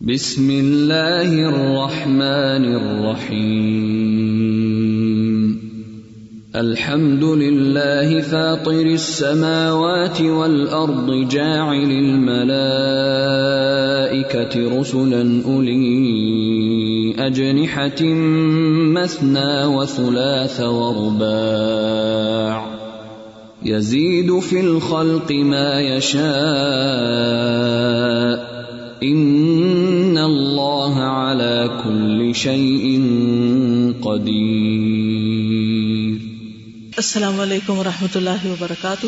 بسم الله الرحمن الرحيم الحمد لله فاطر السماوات والارض جاعل الملائكه رسلا اولي اجنحه مثنى وثلاث ورباع يزيد في الخلق ما يشاء ان اللہ على كل شيء قدیر السلام علیکم ورحمۃ اللہ وبرکاتہ۔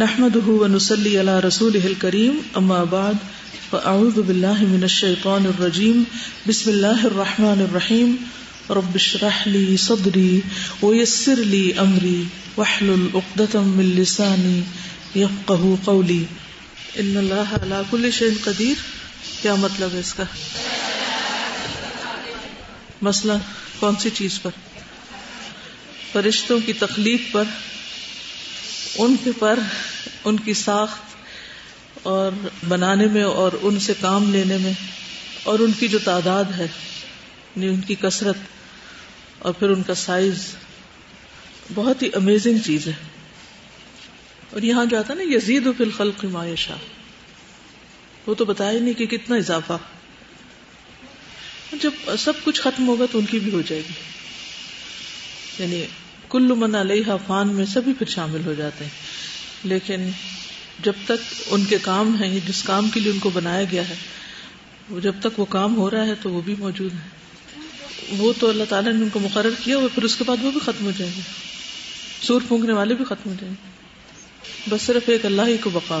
نحمده ونصلي على رسوله الكريم اما بعد، فاعوذ بالله من الشيطان الرجيم بسم الله الرحمن الرحيم رب اشرح لي صدري ويسر لي امري واحلل عقدة من لساني يفقهوا قولي ان اللہ على كل شيء قدیر، کیا مطلب ہے اس کا؟ مثلا کون سی چیز پر؟ فرشتوں کی تخلیق پر، ان کے پر، ان کی ساخت اور بنانے میں اور ان سے کام لینے میں، اور ان کی جو تعداد ہے یعنی ان کی کثرت اور پھر ان کا سائز بہت ہی امیزنگ چیز ہے۔ اور یہاں جو آتا نا یزید و فی الخلق ما یشاء. وہ تو بتایا نہیں کہ کتنا اضافہ. جب سب کچھ ختم ہوگا تو ان کی بھی ہو جائے گی. یعنی کل من علیہ فان میں سبھی پھر شامل ہو جاتے ہیں. لیکن جب تک ان کے کام ہیں یعنی جس کام کے لیے ان کو بنایا گیا ہے، وہ جب تک وہ کام ہو رہا ہے تو وہ بھی موجود ہے وہ تو اللہ تعالیٰ نے ان کو مقرر کیا اور پھر اس کے بعد وہ بھی ختم ہو جائیں گے. سور پھونکنے والے بھی ختم ہو جائیں گے. بس صرف ایک اللہ ہی کو بقا۔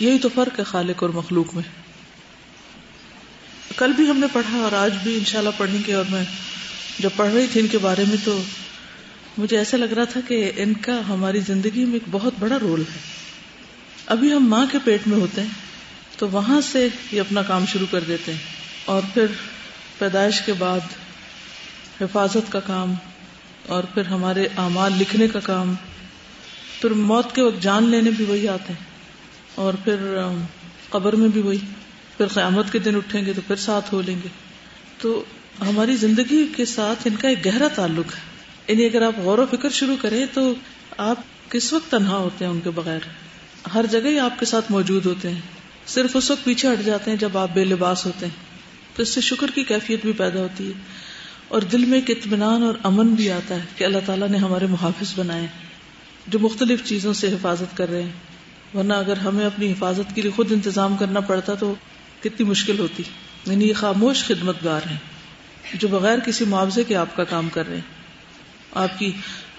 یہی تو فرق ہے خالق اور مخلوق میں۔ کل بھی ہم نے پڑھا اور آج بھی انشاءاللہ پڑھیں گے اور میں جب پڑھ رہی تھی ان کے بارے میں تو مجھے ایسا لگ رہا تھا کہ ان کا ہماری زندگی میں ایک بہت بڑا رول ہے۔ ابھی ہم ماں کے پیٹ میں ہوتے ہیں تو وہاں سے یہ اپنا کام شروع کر دیتے ہیں۔ اور پھر پیدائش کے بعد حفاظت کا کام اور پھر ہمارے اعمال لکھنے کا کام۔ پھر موت کے وقت جان لینے بھی وہی آتے ہیں۔ اور پھر قبر میں بھی وہی۔ پھر قیامت کے دن اٹھیں گے تو پھر ساتھ ہو لیں گے۔ تو ہماری زندگی کے ساتھ ان کا ایک گہرا تعلق ہے۔ انہیں اگر آپ غور و فکر شروع کریں تو آپ کس وقت تنہا ہوتے ہیں ان کے بغیر؟ ہر جگہ ہی آپ کے ساتھ موجود ہوتے ہیں۔ صرف اس وقت پیچھے ہٹ جاتے ہیں جب آپ بے لباس ہوتے ہیں۔ تو اس سے شکر کی کیفیت بھی پیدا ہوتی ہے۔ اور دل میں ایک اطمینان اور امن بھی آتا ہے کہ اللہ تعالیٰ نے ہمارے محافظ بنائے جو مختلف چیزوں سے حفاظت کر رہے ہیں۔ ورنہ اگر ہمیں اپنی حفاظت کے لیے خود انتظام کرنا پڑتا تو کتنی مشکل ہوتی۔ یعنی یہ خاموش خدمت گار ہیں جو بغیر کسی معاوضے کے آپ کا کام کر رہے ہیں۔ آپ کی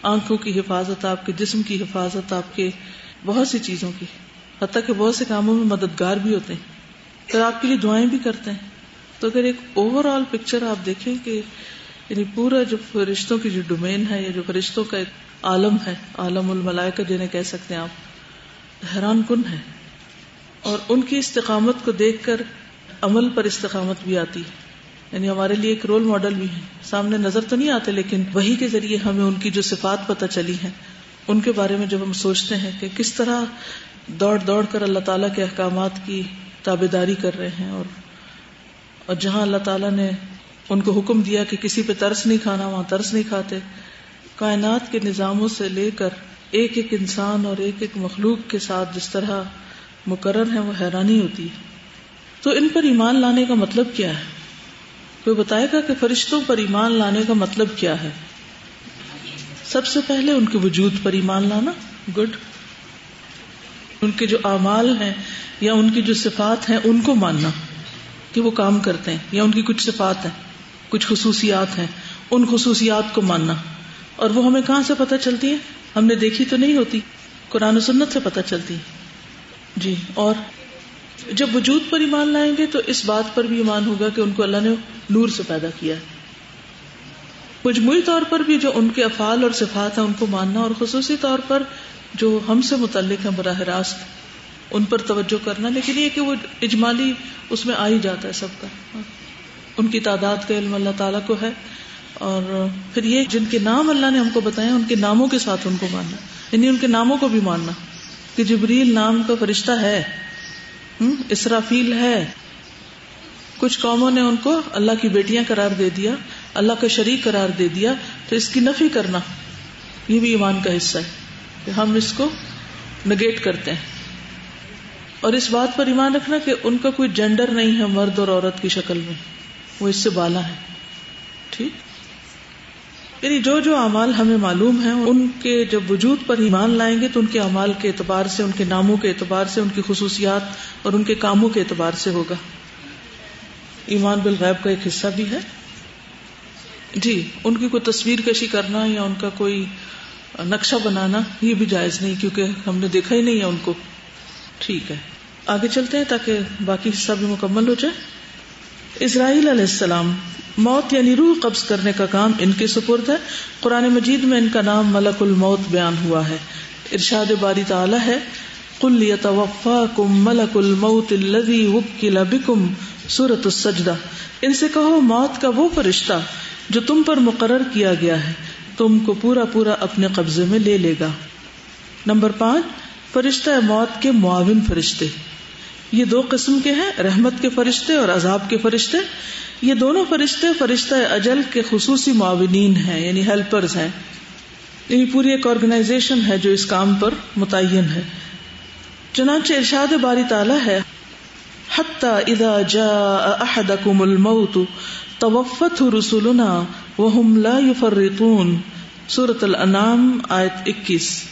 آنکھوں کی حفاظت، آپ کے جسم کی حفاظت، آپ کے بہت سی چیزوں کی۔ حتیٰ کہ بہت سے کاموں میں مددگار بھی ہوتے ہیں۔ پھر آپ کے لیے دعائیں بھی کرتے ہیں۔ تو اگر ایک اوور آل پکچر آپ دیکھیں کہ یعنی پورا جو فرشتوں کی جو ڈومین ہے یا جو فرشتوں کا ایک عالم ہے، عالم الملائکہ جنہیں کہہ سکتے ہیں آپ۔ حیران کن ہے اور ان کی استقامت کو دیکھ کر عمل پر استقامت بھی آتی۔ ہے یعنی ہمارے لیے ایک رول ماڈل بھی ہے سامنے نظر تو نہیں آتے، لیکن وہی کے ذریعے ہمیں ان کی جو صفات پتہ چلی ہیں، ان کے بارے میں جب ہم سوچتے ہیں کہ کس طرح دوڑ دوڑ کر اللہ تعالیٰ کے احکامات کی تابے داری کر رہے ہیں، اور اور جہاں اللہ تعالیٰ نے ان کو حکم دیا کہ کسی پہ ترس نہیں کھانا، وہاں ترس نہیں کھاتے کائنات کے نظاموں سے لے کر ایک ایک انسان اور ایک ایک مخلوق کے ساتھ جس طرح مقرر ہے وہ حیرانی ہوتی ہے۔ تو ان پر ایمان لانے کا مطلب کیا ہے؟ کوئی بتائے گا کہ فرشتوں پر ایمان لانے کا مطلب کیا ہے؟ سب سے پہلے ان کے وجود پر ایمان لانا، گڈ۔ ان کے جو اعمال ہیں یا ان کی جو صفات ہیں، ان کو ماننا کہ وہ کام کرتے ہیں، یا ان کی کچھ صفات ہیں، کچھ خصوصیات ہیں، ان خصوصیات کو ماننا۔ اور وہ ہمیں کہاں سے پتہ چلتی ہیں ہم نے دیکھی تو نہیں ہوتی۔ قرآن و سنت سے پتہ چلتی۔ جی اور جب وجود پر ایمان لائیں گے تو اس بات پر بھی ایمان ہوگا کہ ان کو اللہ نے نور سے پیدا کیا ہے۔ مجموعی طور پر بھی جو ان کے افعال اور صفات ہیں، ان کو ماننا اور خصوصی طور پر جو ہم سے متعلق ہیں، براہ راست ان پر توجہ کرنا۔ لیکن یہ کہ وہ اجمالی اس میں آ ہی جاتا ہے سب کا۔ ان کی تعداد کا علم اللہ تعالیٰ کو ہے۔ اور پھر یہ جن کے نام اللہ نے ہم کو بتایا ان کے ناموں کے ساتھ ان کو ماننا۔ یعنی ان کے ناموں کو بھی ماننا۔ کہ جبریل نام کا فرشتہ ہے اسرافیل ہے۔ کچھ قوموں نے ان کو اللہ کی بیٹیاں قرار دے دیا، اللہ کا شریک قرار دے دیا، تو اس کی نفی کرنا، یہ بھی ایمان کا حصہ ہے۔ کہ ہم اس کو نگیٹ کرتے ہیں۔ اور اس بات پر ایمان رکھنا کہ ان کا کوئی جینڈر نہیں ہے مرد اور عورت کی شکل میں۔ وہ اس سے بالا ہے ٹھیک؟ یعنی جو جو اعمال ہمیں معلوم ہیں، ان کے جب وجود پر ایمان لائیں گے تو ان کے اعمال کے اعتبار سے، ان کے ناموں کے اعتبار سے، ان کی خصوصیات اور ان کے کاموں کے اعتبار سے ہوگا۔ ایمان بالغیب کا ایک حصہ بھی ہے۔ جی ان کی کوئی تصویر کشی کرنا یا ان کا کوئی نقشہ بنانا یہ بھی جائز نہیں، کیونکہ ہم نے دیکھا ہی نہیں ہے ان کو۔ ٹھیک ہے۔ آگے چلتے ہیں تاکہ باقی حصہ بھی مکمل ہو جائے۔ اسرائیل علیہ السلام موت یعنی روح قبض کرنے کا کام ان کے سپرد ہے۔ قرآن مجید میں ان کا نام ملک الموت بیان ہوا ہے۔ ارشاد باری تعالی ہے کل کم ملک الموت الذي وكل بكم سورت السجدہ۔ ان سے کہو، موت کا وہ فرشتہ جو تم پر مقرر کیا گیا ہے، تم کو پورا پورا اپنے قبضے میں لے لے گا۔ نمبر پانچ، فرشتہ موت کے معاون فرشتے۔ یہ دو قسم کے ہیں، رحمت کے فرشتے اور عذاب کے فرشتے۔ یہ دونوں فرشتے فرشتہ اجل کے خصوصی معاونین ہیں یعنی ہیلپرز ہیں۔ یعنی پوری ایک آرگنائزیشن ہے جو اس کام پر متعین ہے۔ چنانچہ ارشاد باری تعالیٰ ہے، حتی اذا جاء احدکم الموت توفت رسولنا وهم لا يفرطون سورة الانام آیت اکیس۔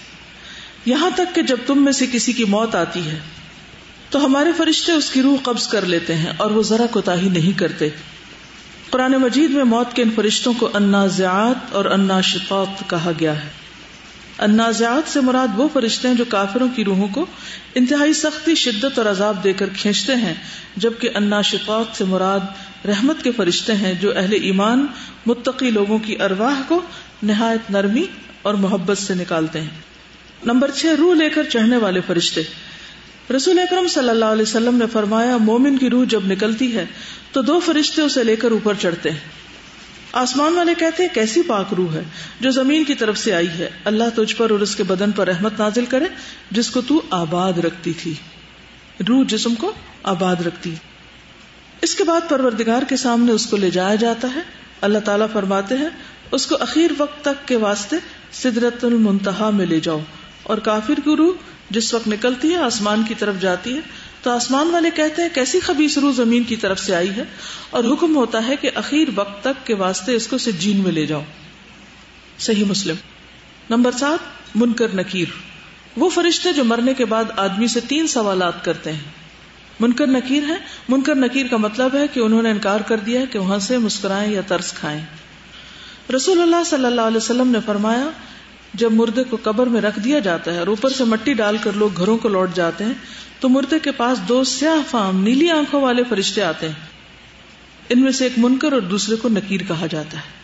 یہاں تک کہ جب تم میں سے کسی کی موت آتی ہے۔ تو ہمارے فرشتے اس کی روح قبض کر لیتے ہیں اور وہ ذرا کوتا نہیں کرتے۔ قرآن مجید میں موت کے ان فرشتوں کو انازعات اور اناشقات کہا گیا ہے۔ انازعات سے مراد وہ فرشتے ہیں جو کافروں کی روحوں کو انتہائی سختی، شدت اور عذاب دے کر کھینچتے ہیں، جبکہ اناشقات سے مراد رحمت کے فرشتے ہیں جو اہل ایمان، متقی لوگوں کی ارواح کو نہایت نرمی اور محبت سے نکالتے ہیں۔ نمبر چھ، روح لے کر چڑھنے والے فرشتے۔ رسول اکرم صلی اللہ علیہ وسلم نے فرمایا، مومن کی روح جب نکلتی ہے، تو دو فرشتے اسے لے کر اوپر چڑھتے ہیں۔ آسمان والے کہتے ہیں، کیسی پاک روح ہے، جو زمین کی طرف سے آئی ہے۔ اللہ تجھ پر اور اس کے بدن پر رحمت نازل کرے، جس کو تو آباد رکھتی تھی۔ روح جسم کو آباد رکھتی۔ اس کے بعد پروردگار کے سامنے اس کو لے جایا جاتا ہے۔ اللہ تعالیٰ فرماتے ہیں، اس کو اخیر وقت تک کے واسطے سدرت المنتہا میں لے جاؤ۔ اور کافر کی روح جس وقت نکلتی ہے، آسمان کی طرف جاتی ہے۔ تو آسمان والے کہتے ہیں، کیسی خبیص روح زمین کی طرف سے آئی ہے؟ اور حکم ہوتا ہے کہ اخیر وقت تک کے واسطے اس کو سجین میں لے جاؤ۔ صحیح مسلم۔ نمبر سات، منکر نکیر۔ وہ فرشتے جو مرنے کے بعد آدمی سے تین سوالات کرتے ہیں۔ منکر نکیر ہے منکر نکیر کا مطلب ہے کہ انہوں نے انکار کر دیا کہ وہاں سے مسکرائیں یا ترس کھائیں۔ رسول اللہ صلی اللہ علیہ وسلم نے فرمایا جب مردے کو قبر میں رکھ دیا جاتا ہے اور اوپر سے مٹی ڈال کر لوگ گھروں کو لوٹ جاتے ہیں، تو مردے کے پاس دو سیاہ فام، نیلی آنکھوں والے فرشتے آتے ہیں۔ ان میں سے ایک منکر اور دوسرے کو نکیر کہا جاتا ہے۔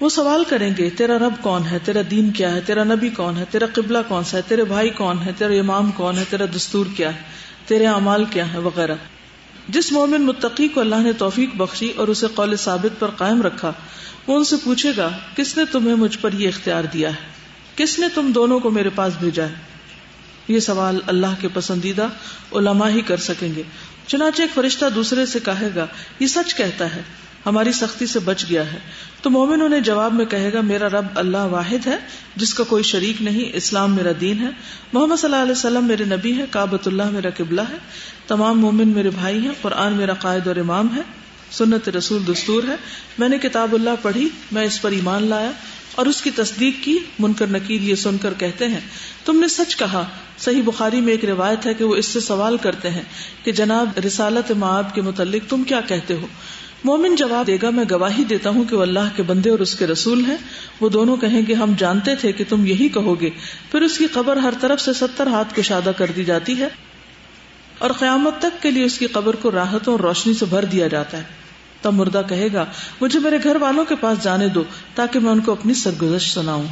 وہ سوال کریں گے، تیرا رب کون ہے؟ تیرا دین کیا ہے؟ تیرا نبی کون ہے؟ تیرا قبلہ کون سا ہے؟ تیرے بھائی کون ہے؟ تیرا امام کون ہے؟ تیرا دستور کیا ہے؟ تیرے اعمال کیا ہے؟ وغیرہ۔ جس مومن متقی کو اللہ نے توفیق بخشی اور اسے قول ثابت پر قائم رکھا، وہ ان سے پوچھے گا، کس نے تمہیں مجھ پر یہ اختیار دیا ہے؟ کس نے تم دونوں کو میرے پاس بھیجا ہے؟ یہ سوال اللہ کے پسندیدہ علماء ہی کر سکیں گے۔ چنانچہ ایک فرشتہ دوسرے سے کہے گا، یہ سچ کہتا ہے۔ ہماری سختی سے بچ گیا ہے۔ تو مومن انہیں جواب میں کہے گا، میرا رب اللہ واحد ہے، جس کا کوئی شریک نہیں، اسلام میرا دین ہے۔ محمد صلی اللہ علیہ وسلم میرے نبی ہے کابت اللہ میرا قبلہ ہے۔ تمام مومن میرے بھائی ہیں، قرآن میرا قائد اور امام ہے۔ سنت رسول دستور ہے۔ میں نے کتاب اللہ پڑھی، میں اس پر ایمان لایا اور اس کی تصدیق کی۔ منکر نکیر یہ سن کر کہتے ہیں، تم نے سچ کہا۔ صحیح بخاری میں ایک روایت ہے کہ وہ اس سے سوال کرتے ہیں کہ جناب رسالت معاب کے متعلق تم کیا کہتے ہو؟ مومن جواب دے گا، میں گواہی دیتا ہوں کہ وہ اللہ کے بندے اور اس کے رسول ہیں۔ وہ دونوں کہیں گے، ہم جانتے تھے کہ تم یہی کہو گے۔ پھر اس کی قبر ہر طرف سے ستر ہاتھ کشادہ کر دی جاتی ہے اور قیامت تک کے لیے اس کی قبر کو راحتوں اور روشنی سے بھر دیا جاتا ہے۔ تب مردہ کہے گا، مجھے میرے گھر والوں کے پاس جانے دو تاکہ میں ان کو اپنی سرگزشت سناؤں۔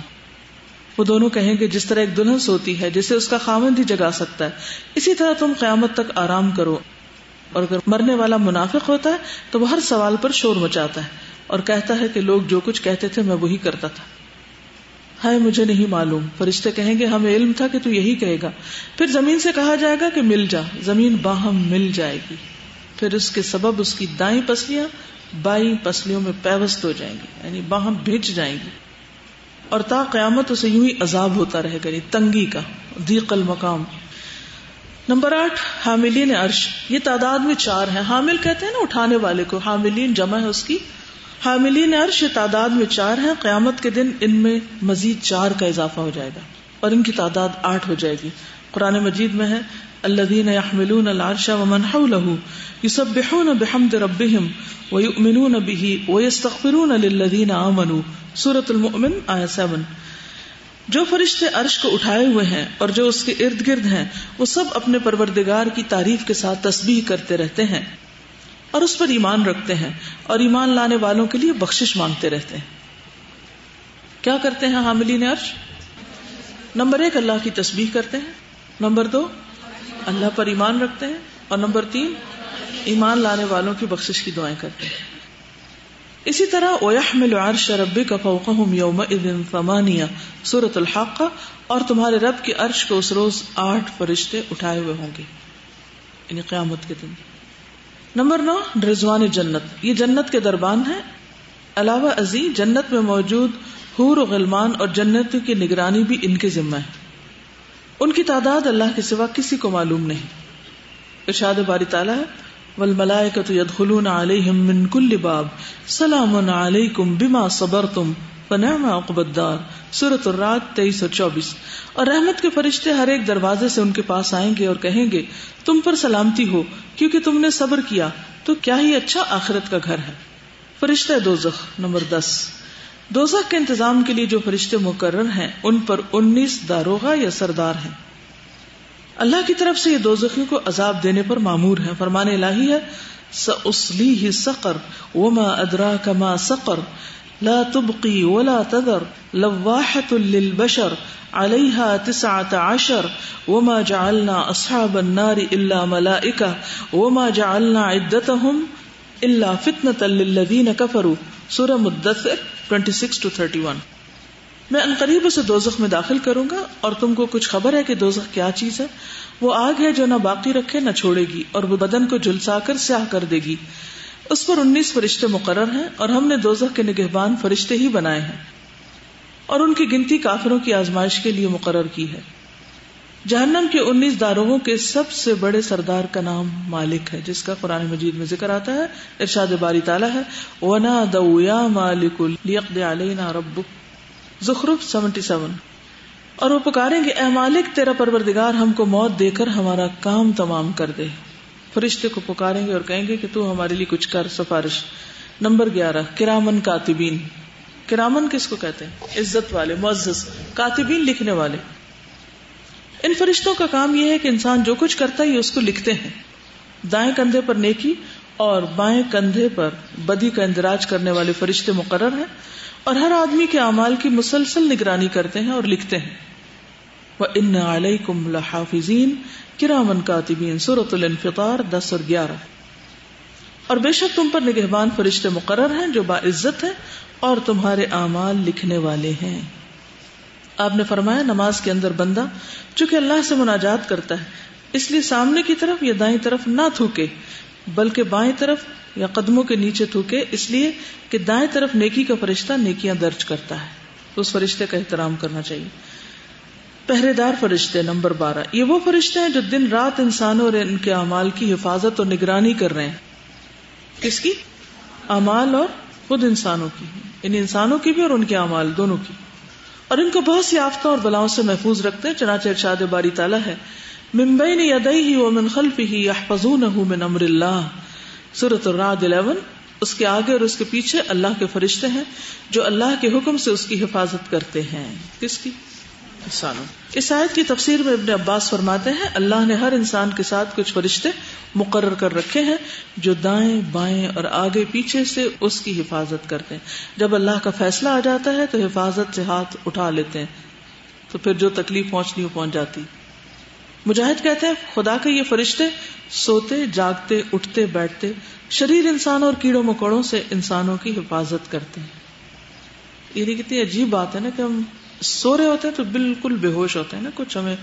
وہ دونوں کہیں گے، جس طرح ایک دلہن سوتی ہے، جسے اس کا خامند ہی جگا سکتا ہے۔ اسی طرح تم قیامت تک آرام کرو۔ اور اگر مرنے والا منافق ہوتا ہے تو وہ ہر سوال پر شور مچاتا ہے اور کہتا ہے کہ لوگ جو کچھ کہتے تھے میں وہی کرتا تھا۔ ہے مجھے نہیں معلوم۔ فرشتے کہیں گے، ہمیں علم تھا کہ تو یہی کہے گا۔ پھر زمین سے کہا جائے گا کہ مل جا۔ زمین باہم مل جائے گی۔ پھر اس کے سبب اس کی دائیں پسلیاں بائیں پسلیوں میں پیوست ہو جائیں گی یعنی باہم بھیج جائیں گی۔ اور تا قیامت اسے یوں ہی عذاب ہوتا رہے گا یعنی تنگی کا دیق المقام۔ نمبر آٹھ، حاملین عرش۔ یہ تعداد میں چار ہیں۔ حامل کہتے ہیں نا، اٹھانے والے کو۔ حاملین جمع ہے اس کی۔ حاملین عرش، یہ تعداد میں چار ہیں۔ قیامت کے دن ان میں مزید چار کا اضافہ ہو جائے گا اور ان کی تعداد آٹھ ہو جائے گی۔ قرآن مجید میں ہے الذين يحملون العرش ومن حوله يسبحون بحمد ربهم ويؤمنون به ويستغفرون للذين آمنوا۔ سورة المؤمن، آیت 7 جو فرشتے عرش کو اٹھائے ہوئے ہیں اور جو اس کے ارد گرد ہیں، وہ سب اپنے پروردگار کی تعریف کے ساتھ تسبیح کرتے رہتے ہیں اور اس پر ایمان رکھتے ہیں اور ایمان لانے والوں کے لیے بخشش مانگتے رہتے ہیں۔ کیا کرتے ہیں حاملین عرش؟ نمبر ایک، اللہ کی تسبیح کرتے ہیں۔ نمبر دو، اللہ پر ایمان رکھتے ہیں۔ اور نمبر تین، ایمان لانے والوں کی بخشش کی دعائیں کرتے ہیں۔ اسی طرح اویحمل عرش ربی کا فوقہم ثمانیہ سورة الحق اور تمہارے رب کے عرش کو اس روز آٹھ فرشتے اٹھائے ہوئے ہوں گے۔ یعنی قیامت کے دن۔ نمبر نو، رضوان جنت۔ یہ جنت کے دربان ہے علاوہ ازی، جنت میں موجود حور و غلمان اور جنت کی نگرانی بھی ان کے ذمہ ہے۔ ان کی تعداد اللہ کے سوا کسی کو معلوم نہیں۔ ارشاد باری تعالیٰ ہے والملائکۃ یدخلون علیہم من کل باب، سلام علیکم بما صبرتم، فنعم عقب الدار۔ سورۃ الرعد 23 اور 24 اور رحمت کے فرشتے ہر ایک دروازے سے ان کے پاس آئیں گے اور کہیں گے، تم پر سلامتی ہو، کیونکہ تم نے صبر کیا، تو کیا ہی اچھا آخرت کا گھر ہے۔ فرشتہ دوزخ نمبر دس۔ دوزخ کے انتظام کے لیے جو فرشتے مقرر ہیں، ان پر انیس داروغہ یا سردار ہیں۔ اللہ کی طرف سے یہ دوزخیوں کو عذاب دینے پر معمور ہے فرمان الہی ہے، سَأُصْلِيهِ سَقَرْ وَمَا أَدْرَاكَ مَا سَقَرْ لا تبقي ولا تذر لواحة للبشر عليها تسعة عشر وما جعلنا أصحاب النار إلا ملائكة وما جعلنا عدتهم إلا فتنة للذين كفروا۔ سورة مدثر 26 to 31 میں انقریب اسے دوزخ میں داخل کروں گا اور تم کو کچھ خبر ہے کہ دوزخ کیا چیز ہے؟ وہ آگ ہے جو نہ باقی رکھے نہ چھوڑے گی اور وہ بدن کو جلسا کر سیاہ کر دے گی۔ اس پر انیس فرشتے مقرر ہیں اور ہم نے دوزخ کے نگہبان فرشتے ہی بنائے ہیں۔ اور ان کی گنتی کافروں کی آزمائش کے لیے مقرر کی ہے۔ جہنم کے انیس داروغوں کے سب سے بڑے سردار کا نام مالک ہے، جس کا قرآن مجید میں ذکر آتا ہے۔ ارشاد باری تعالیٰ ہے۔ ونا دیا مالک علینا رب زخرف سیونٹی سیون۔ اور وہ پکاریں گے، اے مالک، تیرا پروردگار ہم کو موت دے کر ہمارا کام تمام کر دے۔ فرشتے کو پکاریں گے اور کہیں گے کہ تو ہمارے لیے کچھ کر، سفارش۔ نمبر گیارہ، کرامن کاتبین۔ کرامن کس کو کہتے ہیں؟ عزت والے، معزز، کاتبین لکھنے والے۔ ان فرشتوں کا کام یہ ہے کہ انسان جو کچھ کرتا ہے اس کو لکھتے ہیں۔ دائیں کندھے پر نیکی اور بائیں کندھے پر بدی کا اندراج کرنے والے فرشتے مقرر ہیں۔ اور ہر آدمی کے اعمال کی مسلسل نگرانی کرتے ہیں اور لکھتے ہیں۔ وہ ان علیہ کم الحافظین کرامن کاتبین سورت الانفطار دس اور گیارہ۔ اور بے شک تم پر نگہبان فرشتے مقرر ہیں جو باعزت ہیں اور تمہارے اعمال لکھنے والے ہیں۔ آپ نے فرمایا، نماز کے اندر بندہ چونکہ اللہ سے مناجات کرتا ہے، اس لیے سامنے کی طرف یا دائیں طرف نہ تھوکے، بلکہ بائیں طرف یا قدموں کے نیچے تھوکے، اس لیے کہ دائیں طرف نیکی کا فرشتہ نیکیاں درج کرتا ہے۔ تو اس فرشتے کا احترام کرنا چاہیے۔ پہرے دار فرشتے نمبر بارہ۔ یہ وہ فرشتے ہیں جو دن رات انسانوں اور ان کے اعمال کی حفاظت اور نگرانی کر رہے ہیں۔ کس کی؟ امال اور خود انسانوں کی۔ ان انسانوں کی بھی اور ان کے اعمال دونوں کی۔ اور ان کو بہت سی آفتوں اور بلاؤں سے محفوظ رکھتے ہیں، چنانچہ ارشاد باری تعالیٰ ہے۔ ممبئی نے یدئی ہی وہ من خلف ہی یحفظون من امر اللہ سورت الرعد 11 اس کے آگے اور اس کے پیچھے اللہ کے فرشتے ہیں جو اللہ کے حکم سے اس کی حفاظت کرتے ہیں۔ کس کی؟ انسانوں۔ اس آیت کی تفسیر میں ابن عباس فرماتے ہیں، اللہ نے ہر انسان کے ساتھ کچھ فرشتے مقرر کر رکھے ہیں جو دائیں، بائیں اور آگے، پیچھے سے اس کی حفاظت کرتے ہیں۔ جب اللہ کا فیصلہ آ جاتا ہے تو حفاظت سے ہاتھ اٹھا لیتے ہیں، تو پھر جو تکلیف پہنچنی وہ پہنچ جاتی۔ مجاہد کہتے ہیں، خدا کے یہ فرشتے سوتے، جاگتے، اٹھتے، بیٹھتے، شریر انسان اور کیڑوں مکوڑوں سے انسانوں کی حفاظت کرتے ہیں۔ یہ کتنی عجیب بات ہے نا کہ ہم سو رہے ہوتے ہیں تو بالکل بے ہوش ہوتے ہیں نا، کچھ ہمیں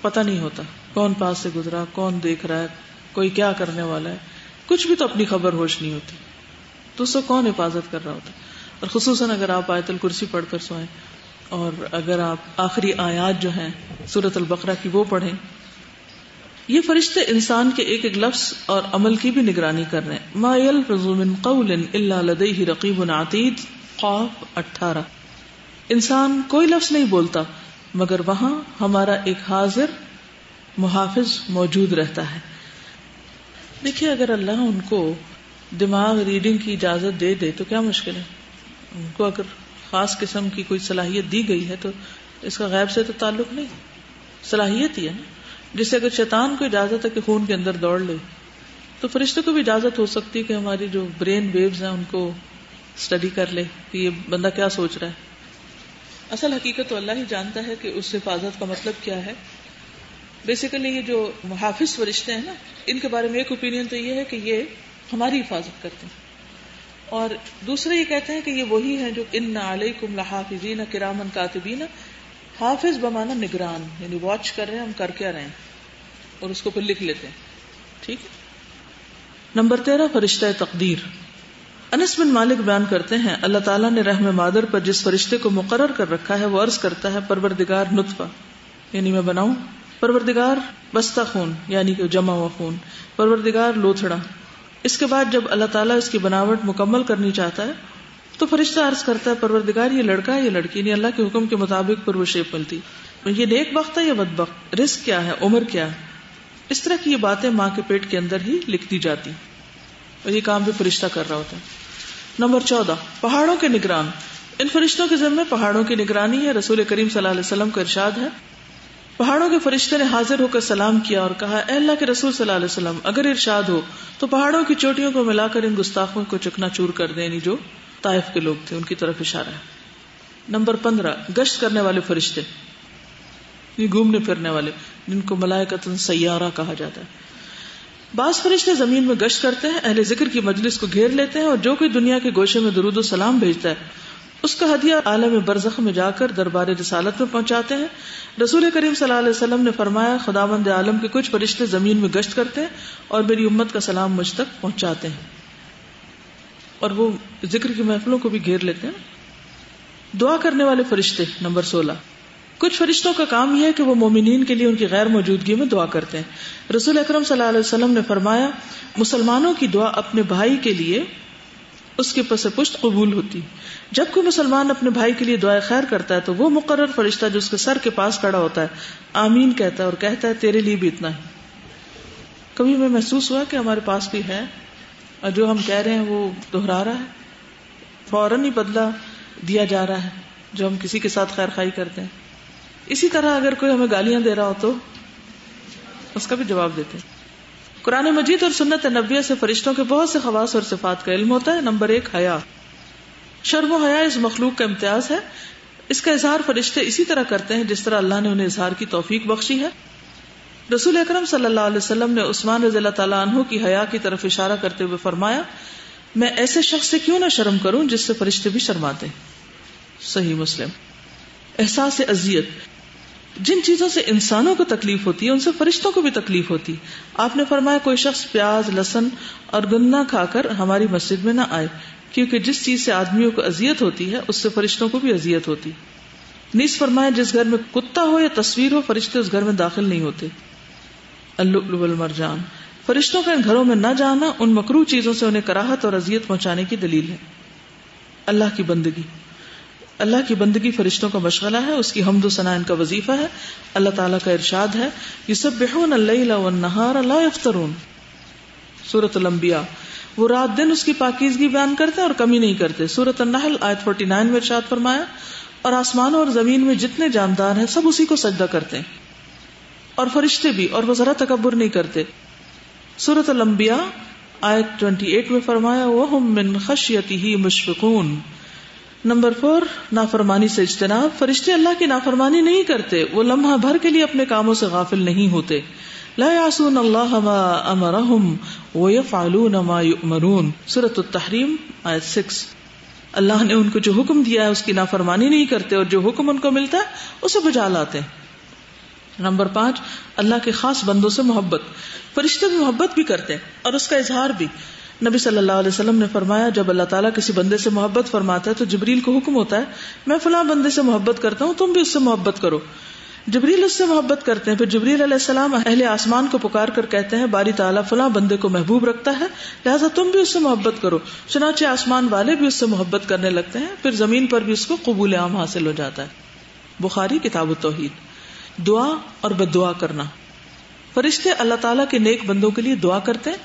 پتہ نہیں ہوتا۔ کون پاس سے گزرا، کون دیکھ رہا ہے، کوئی کیا کرنے والا ہے۔ کچھ بھی تو اپنی خبر ہوش نہیں ہوتی۔ تو اس کو کون حفاظت کر رہا ہوتا اور خصوصاً اگر آپ آیت الکرسی پڑھ کر سوئیں اور اگر آپ آخری آیات جو ہیں سورت البقرہ کی وہ پڑھیں، یہ فرشتے انسان کے ایک ایک لفظ اور عمل کی بھی نگرانی کر رہے ہیں۔ ما من قول الا لديه رقیب عتید خوف اٹھارہ۔ انسان کوئی لفظ نہیں بولتا، مگر وہاں ہمارا ایک حاضر، محافظ موجود رہتا ہے۔ دیکھیے، اگر اللہ ان کو دماغ ریڈنگ کی اجازت دے دے تو کیا مشکل ہے؟ ان کو اگر خاص قسم کی کوئی صلاحیت دی گئی ہے تو اس کا غیب سے تو تعلق نہیں۔ صلاحیت ہی ہے نا۔ جس سے اگر شیطان کو اجازت ہے کہ خون کے اندر دوڑ لے، تو فرشتے کو بھی اجازت ہو سکتی ہے کہ ہماری جو برین ویوز ہیں ان کو اسٹڈی کر لے کہ یہ بندہ کیا سوچ رہا ہے۔ اصل حقیقت تو اللہ ہی جانتا ہے کہ اس حفاظت کا مطلب کیا ہے۔ بیسیکلی یہ جو محافظ فرشتے ہیں نا، ان کے بارے میں ایک اوپین تو یہ ہے کہ یہ ہماری حفاظت کرتے ہیں۔ اور دوسرے یہ کہتے ہیں کہ یہ وہی ہے جو ان علیکم لحافظین کرامن کاتبین حافظ بمانا نگران یعنی واچ کر رہے ہیں، ہم کر کیا رہے ہیں، اور اس کو پھر لکھ لیتے ہیں، ٹھیک؟ نمبر تیرہ، فرشتہ تقدیر۔ انس بن مالک بیان کرتے ہیں، اللہ تعالیٰ نے رحم مادر پر جس فرشتے کو مقرر کر رکھا ہے، وہ عرض کرتا ہے، پروردگار نطفہ یعنی میں بناؤں، پروردگار بستہ خون یعنی کہ جمع ہوا خون، پروردگار لوتھڑا۔ اس کے بعد جب اللہ تعالیٰ اس کی بناوٹ مکمل کرنی چاہتا ہے، تو فرشتہ عرض کرتا ہے، پروردگار، یہ لڑکا ہے، یہ لڑکی نہیں اللہ کے حکم کے مطابق پر وہ شیپ ملتی۔ یہ نیک وقت ہے یا بد وقت؟ رسک کیا ہے؟ عمر کیا ہے؟ اس طرح کی یہ باتیں ماں کے پیٹ کے اندر ہی لکھ دی جاتی۔ اور یہ کام بھی فرشتہ کر رہا ہوتا ہے۔ نمبر چودہ، پہاڑوں کے نگران۔ ان فرشتوں کے ذمے پہاڑوں کی نگرانی ہے۔ رسول کریم صلی اللہ علیہ وسلم کا ارشاد ہے۔ پہاڑوں کے فرشتے نے حاضر ہو کر سلام کیا اور کہا، اے اللہ کے رسول صلی اللہ علیہ وسلم، اگر ارشاد ہو تو پہاڑوں کی چوٹیوں کو ملا کر ان گستاخوں کو چکنا چور کر دیں یعنی جو طائف کے لوگ تھے، ان کی طرف اشارہ ہے۔ نمبر پندرہ، گشت کرنے والے فرشتے۔ یہ گھومنے پھرنے والے، جن کو ملائکت سیارہ کہا جاتا ہے۔ بعض فرشتے زمین میں گشت کرتے ہیں، اہل ذکر کی مجلس کو گھیر لیتے ہیں اور جو کوئی دنیا کے گوشے میں درود و سلام بھیجتا ہے اس کا ہدیہ عالم برزخ میں جا کر دربار رسالت میں پہنچاتے ہیں۔ رسول کریم صلی اللہ علیہ وسلم نے فرمایا خدا مند عالم کے کچھ فرشتے زمین میں گشت کرتے ہیں اور میری امت کا سلام مجھ تک پہنچاتے ہیں۔ اور وہ ذکر کی محفلوں کو بھی گھیر لیتے ہیں۔ دعا کرنے والے فرشتے، نمبر سولہ۔ کچھ فرشتوں کا کام یہ ہے کہ وہ مومنین کے لیے ان کی غیر موجودگی میں دعا کرتے ہیں۔ رسول اکرم صلی اللہ علیہ وسلم نے فرمایا، مسلمانوں کی دعا اپنے بھائی کے لیے اس کے پس پشت قبول ہوتی۔ جب کوئی مسلمان اپنے بھائی کے لیے دعائیں خیر کرتا ہے تو وہ مقرر فرشتہ جو اس کے سر کے پاس کھڑا ہوتا ہے، آمین کہتا ہے اور کہتا ہے، تیرے لیے بھی اتنا ہی۔ کبھی میں محسوس ہوا کہ ہمارے پاس بھی ہے؟ اور جو ہم کہہ رہے ہیں وہ دوہرا رہا ہے۔ فوراً ہی بدلا دیا جا رہا ہے، جو ہم کسی کے ساتھ خیر خائی کرتے ہیں۔ اسی طرح اگر کوئی ہمیں گالیاں دے رہا ہو تو اس کا بھی جواب دیتے قرآن مجید اور سنت نبیہ سے فرشتوں کے بہت سے خواص اور صفات کا علم ہوتا ہے۔ نمبر ایک، حیا۔ شرم و حیا اس مخلوق کا امتیاز ہے۔ اس کا اظہار فرشتے اسی طرح کرتے ہیں جس طرح اللہ نے انہیں اظہار کی توفیق بخشی ہے۔ رسول اکرم صلی اللہ علیہ وسلم نے عثمان رضی اللہ تعالیٰ عنہ کی حیا کی طرف اشارہ کرتے ہوئے فرمایا، میں ایسے شخص سے کیوں نہ شرم کروں جس سے فرشتے بھی شرماتے صحیح مسلم۔ احساس ازیت جن چیزوں سے انسانوں کو تکلیف ہوتی ہے، ان سے فرشتوں کو بھی تکلیف ہوتی۔ آپ نے فرمایا، کوئی شخص پیاز لسن اور گنا کھا کر ہماری مسجد میں نہ آئے، کیونکہ جس چیز سے آدمیوں کو اذیت ہوتی ہے، اس سے فرشتوں کو بھی اذیت ہوتی۔ نیس فرمایا، جس گھر میں کتا ہو یا تصویر ہو، فرشتے اس گھر میں داخل نہیں ہوتے۔ المرجان فرشتوں کا ان گھروں میں نہ جانا، ان مکرو چیزوں سے انہیں کراہت اور اذیت پہنچانے کی دلیل ہے۔ اللہ کی بندگی۔ اللہ کی بندگی فرشتوں کا مشغلہ ہے، اس کی حمد و ثنا ان کا وظیفہ ہے۔ اللہ تعالیٰ کا ارشاد ہے یہ سب بحون اللہ اللہ افطرون سورت المبیا وہ رات دن اس کی پاکیزگی بیان کرتے اور کمی نہیں کرتے۔ سورت النحل آیت 49 میں ارشاد فرمایا، اور آسمانوں اور زمین میں جتنے جاندار ہیں، سب اسی کو سجدہ کرتے۔ ہیں اور فرشتے بھی، اور وہ ذرا تکبر نہیں کرتے۔ سورت المبیا آیت 28 میں فرمایا وہ من خشیتی ہی مشفقون۔ نمبر فور، نافرمانی سے اجتناب۔ فرشتے اللہ کی نافرمانی نہیں کرتے، وہ لمحہ بھر کے لیے اپنے کاموں سے غافل نہیں ہوتے۔ لا یاسون اللہ ما امرهم ويفعلون ما يؤمرون سورۃ التحریم، آیت 6 اللہ نے ان کو جو حکم دیا ہے، اس کی نافرمانی نہیں کرتے اور جو حکم ان کو ملتا ہے، اسے بجا لاتے ہیں۔ نمبر پانچ، اللہ کے خاص بندوں سے محبت۔ فرشتے بھی محبت بھی کرتے ہیں اور اس کا اظہار بھی۔ نبی صلی اللہ علیہ وسلم نے فرمایا، جب اللہ تعالیٰ کسی بندے سے محبت فرماتا ہے تو جبریل کو حکم ہوتا ہے، میں فلاں بندے سے محبت کرتا ہوں، تم بھی اس سے محبت کرو۔ جبریل اس سے محبت کرتے ہیں، پھر جبریل علیہ السلام اہل آسمان کو پکار کر کہتے ہیں، باری تعالیٰ فلاں بندے کو محبوب رکھتا ہے، لہٰذا تم بھی اس سے محبت کرو۔ چنانچہ آسمان والے بھی اس سے محبت کرنے لگتے ہیں، پھر زمین پر بھی اس کو قبول عام حاصل ہو جاتا ہے۔ بخاری، کتاب و توحید دعا اور بد دعا کرنا۔ فرشتے اللہ تعالیٰ کے نیک بندوں کے لیے دعا کرتے ہیں۔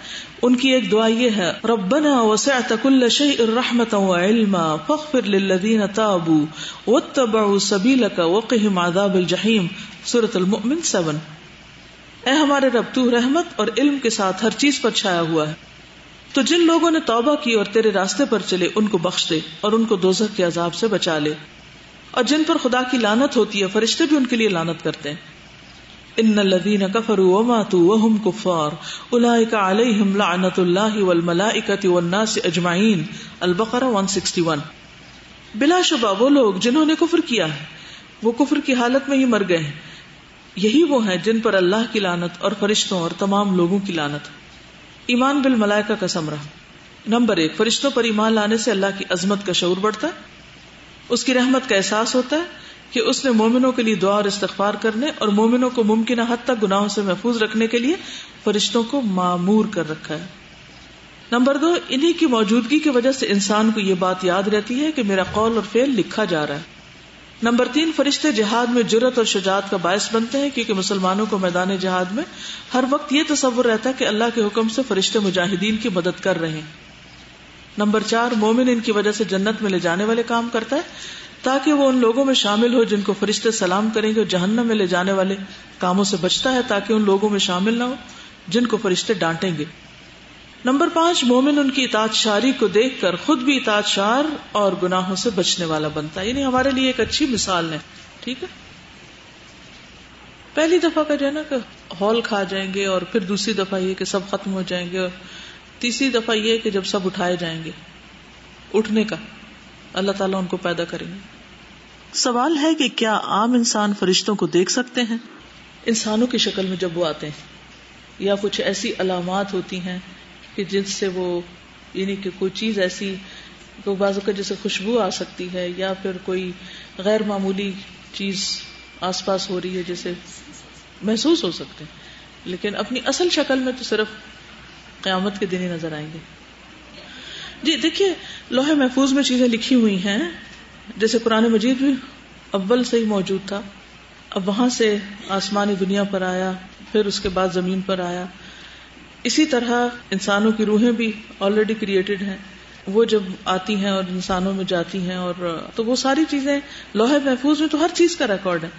ان کی ایک دعا یہ ہے، ربنا وسعت كل شيء رحمتا وعلما فاغفر للذين تابوا واتبعوا سبيلك وقهم عذاب الجحيم۔ سورة المؤمن 7 اے ہمارے رب، تو رحمت اور علم کے ساتھ ہر چیز پر چھایا ہوا ہے۔ تو جن لوگوں نے توبہ کی اور تیرے راستے پر چلے، ان کو بخش دے اور ان کو دوزخ کے عذاب سے بچا لے۔ اور جن پر خدا کی لانت ہوتی ہے، فرشتے بھی ان کے لیے لانت کرتے ہیں۔ ان الذين كفروا وماتوا وهم كفار اولئك عليهم لعنت الله والملائكه والناس اجمعين. البقرہ 161 بلا شبہ وہ لوگ جنہوں نے کفر کیا ہے، وہ کفر کی حالت میں ہی مر گئے ہیں۔ یہی وہ ہیں جن پر اللہ کی لانت اور فرشتوں اور تمام لوگوں کی لانت ایمان بالملائکہ کا سمرہ نمبر ایک، فرشتوں پر ایمان لانے سے اللہ کی عظمت کا شعور بڑھتا ہے۔ اس کی رحمت کا احساس ہوتا ہے۔ کہ اس نے مومنوں کے لیے دعا اور استغفار کرنے اور مومنوں کو ممکنہ حد تک گناہوں سے محفوظ رکھنے کے لیے فرشتوں کو معمور کر رکھا ہے۔ نمبر دو، انہی کی موجودگی کی وجہ سے انسان کو یہ بات یاد رہتی ہے کہ میرا قول اور فعل لکھا جا رہا ہے۔ نمبر تین، فرشتے جہاد میں جرت اور شجاعت کا باعث بنتے ہیں کیونکہ مسلمانوں کو میدان جہاد میں ہر وقت یہ تصور رہتا ہے کہ اللہ کے حکم سے فرشتے مجاہدین کی مدد کر رہے ہیں۔ نمبر چار، مومن ان کی وجہ سے جنت میں لے جانے والے کام کرتا ہے۔ تاکہ وہ ان لوگوں میں شامل ہو جن کو فرشتے سلام کریں گے جہنم میں لے جانے والے کاموں سے بچتا ہے تاکہ ان لوگوں میں شامل نہ ہو، جن کو فرشتے ڈانٹیں گے۔ نمبر پانچ، مومن ان کی اطاعت شاری کو دیکھ کر خود بھی اطاعت شار اور گناہوں سے بچنے والا بنتا ہے۔ یعنی ہمارے لیے ایک اچھی مثال ہے۔ ٹھیک ہے؟ پہلی دفعہ کا جو ہے نا کہ ہال کھا جائیں گے اور پھر دوسری دفعہ یہ کہ سب ختم ہو جائیں گے اور تیسری دفعہ یہ کہ جب سب اٹھائے جائیں گے۔ اٹھنے کا۔ اللہ تعالیٰ ان کو پیدا کریں گے۔ سوال ہے کہ کیا عام انسان فرشتوں کو دیکھ سکتے ہیں؟ انسانوں کی شکل میں جب وہ آتے ہیں یا کچھ ایسی علامات ہوتی ہیں کہ جن سے وہ یعنی کہ کوئی چیز ایسی بازو کا جیسے خوشبو آ سکتی ہے یا پھر کوئی غیر معمولی چیز آس پاس ہو رہی ہے جیسے محسوس ہو سکتے ہیں۔ لیکن اپنی اصل شکل میں تو صرف قیامت کے دن ہی نظر آئیں گے۔ جی دیکھیے، لوہے محفوظ میں چیزیں لکھی ہوئی ہیں۔ جیسے قرآن مجید بھی اول سے ہی موجود تھا، اب وہاں سے آسمانی دنیا پر آیا، پھر اس کے بعد زمین پر آیا۔ اسی طرح انسانوں کی روحیں بھی آلریڈی کریٹڈ ہیں۔ وہ جب آتی ہیں اور انسانوں میں جاتی ہیں اور، تو وہ ساری چیزیں لوہے محفوظ میں تو ہر چیز کا ریکارڈ ہے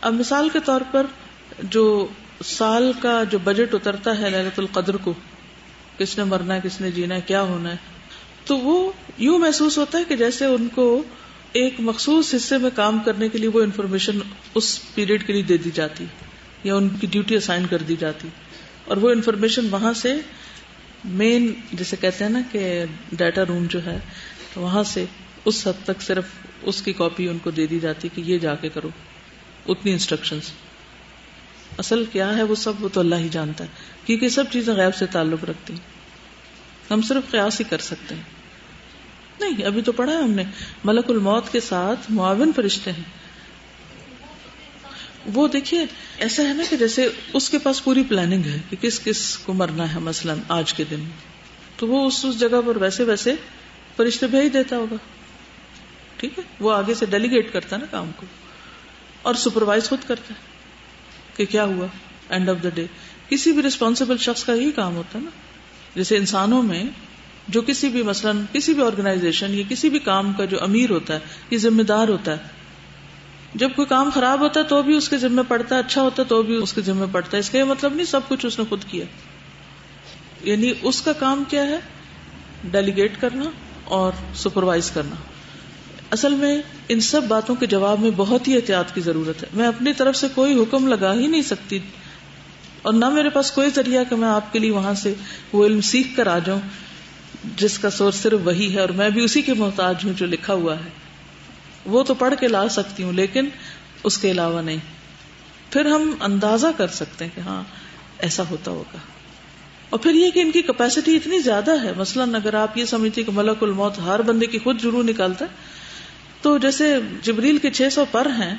اب مثال کے طور پر جو سال کا جو بجٹ اترتا ہے للت القدر کو، کس نے مرنا ہے، کس نے جینا ہے، کیا ہونا ہے؟ تو وہ یوں محسوس ہوتا ہے کہ جیسے ان کو ایک مخصوص حصے میں کام کرنے کے لیے وہ انفارمیشن اس پیریڈ کے لیے دے دی جاتی یا ان کی ڈیوٹی اسائن کر دی جاتی اور وہ انفارمیشن وہاں سے مین جیسے کہتے ہیں نا کہ ڈیٹا روم جو ہے وہاں سے اس حد تک صرف اس کی کاپی ان کو دے دی جاتی کہ یہ جا کے کرو۔ اتنی انسٹرکشن اصل کیا ہے وہ سب، وہ تو اللہ ہی جانتا ہے۔ کیونکہ سب چیزیں غیب سے تعلق رکھتی۔ ہیں ہم صرف قیاس ہی کر سکتے ہیں۔ نہیں، ابھی تو پڑھا ہے ہم نے۔ ملک الموت کے ساتھ معاون فرشتے ہیں۔ وہ دیکھیے، ایسا ہے نا کہ جیسے اس کے پاس پوری پلاننگ ہے کہ کس کس کو مرنا ہے مثلاً آج کے دن۔ تو وہ اس اس جگہ پر ویسے ویسے فرشتے بھیج دیتا ہوگا۔ ٹھیک ہے؟ وہ آگے سے ڈیلیگیٹ کرتا ہے نا کام کو۔ اور سپروائز خود کرتا ہے کہ کیا ہوا؟ اینڈ آف دا ڈے کسی بھی ریسپانسبل شخص کا یہی کام ہوتا ہے نا۔ جیسے انسانوں میں جو کسی بھی مثلاً کسی بھی آرگنائزیشن یا کسی بھی کام کا جو امیر ہوتا ہے، یہ ذمہ دار ہوتا ہے۔ جب کوئی کام خراب ہوتا ہے تو بھی اس کے ذمہ پڑتا ہے اچھا ہوتا ہے تو بھی اس کے ذمہ پڑتا ہے۔ اس کا یہ مطلب نہیں، سب کچھ اس نے خود کیا۔ یعنی اس کا کام کیا ہے؟ ڈیلیگیٹ کرنا اور سپروائز کرنا۔ اصل میں ان سب باتوں کے جواب میں بہت ہی احتیاط کی ضرورت ہے۔ میں اپنی طرف سے کوئی حکم لگا ہی نہیں سکتی اور نہ میرے پاس کوئی ذریعہ کہ میں آپ کے لیے وہاں سے وہ علم سیکھ کر آ جاؤں، جس کا سورس صرف وہی ہے اور میں بھی اسی کے محتاج ہوں جو لکھا ہوا ہے۔ وہ تو پڑھ کے لا سکتی ہوں، لیکن اس کے علاوہ نہیں۔ پھر ہم اندازہ کر سکتے ہیں کہ ہاں ایسا ہوتا ہوگا۔ اور پھر یہ کہ ان کی کیپیسٹی اتنی زیادہ ہے۔ مثلاً اگر آپ یہ سمجھتے کہ ملک الموت ہر بندے کی خود ضرور نکالتا ہے، تو جیسے جبریل کے چھ سو پر ہیں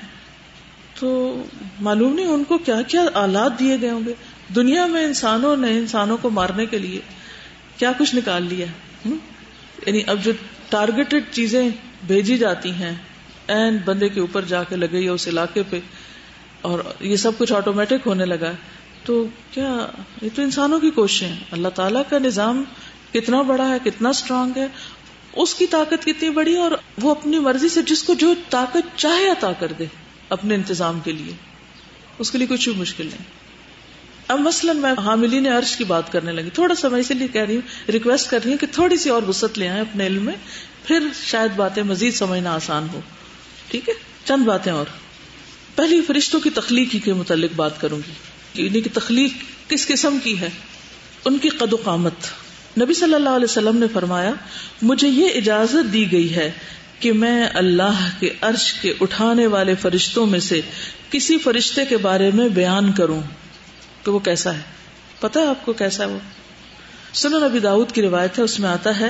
تو معلوم نہیں ان کو کیا کیا آلات دیے گئے ہوں گے؟ دنیا میں انسانوں نے انسانوں کو مارنے کے لیے کیا کچھ نکال لیا یعنی اب جو ٹارگیٹڈ چیزیں بھیجی جاتی ہیں، این بندے کے اوپر جا کے لگے یا اس علاقے پہ اور یہ سب کچھ آٹومیٹک ہونے لگا تو کیا یہ تو انسانوں کی کوششیں اللہ تعالیٰ کا نظام کتنا بڑا ہے، کتنا اسٹرانگ ہے، اس کی طاقت کتنی بڑی اور وہ اپنی مرضی سے جس کو جو طاقت چاہے عطا کر دے۔ اپنے انتظام کے لیے۔ اس کے لیے کچھ بھی مشکل نہیں۔ اب مثلاً میں حاملین عرش کی بات کرنے لگی۔ تھوڑا سا میں اسی لیے کہہ رہی ہوں ریکویسٹ کر رہی ہوں کہ تھوڑی سی اور وسط لے آئیں اپنے علم میں، پھر شاید باتیں مزید سمجھنا آسان ہو۔ ٹھیک ہے؟ چند باتیں اور۔ پہلی، فرشتوں کی تخلیق کے متعلق بات کروں گی۔ یعنی کہ تخلیق کس قسم کی ہے؟ ان کی قد و قامت۔ نبی صلی اللہ علیہ وسلم نے فرمایا، مجھے یہ اجازت دی گئی ہے کہ میں اللہ کے عرش کے اٹھانے والے فرشتوں میں سے کسی فرشتے کے بارے میں بیان کروں۔ کہ وہ کیسا ہے؟ پتا ہے آپ کو کیسا ہے وہ؟ سنو نبی داؤد کی روایت ہے، اس میں آتا ہے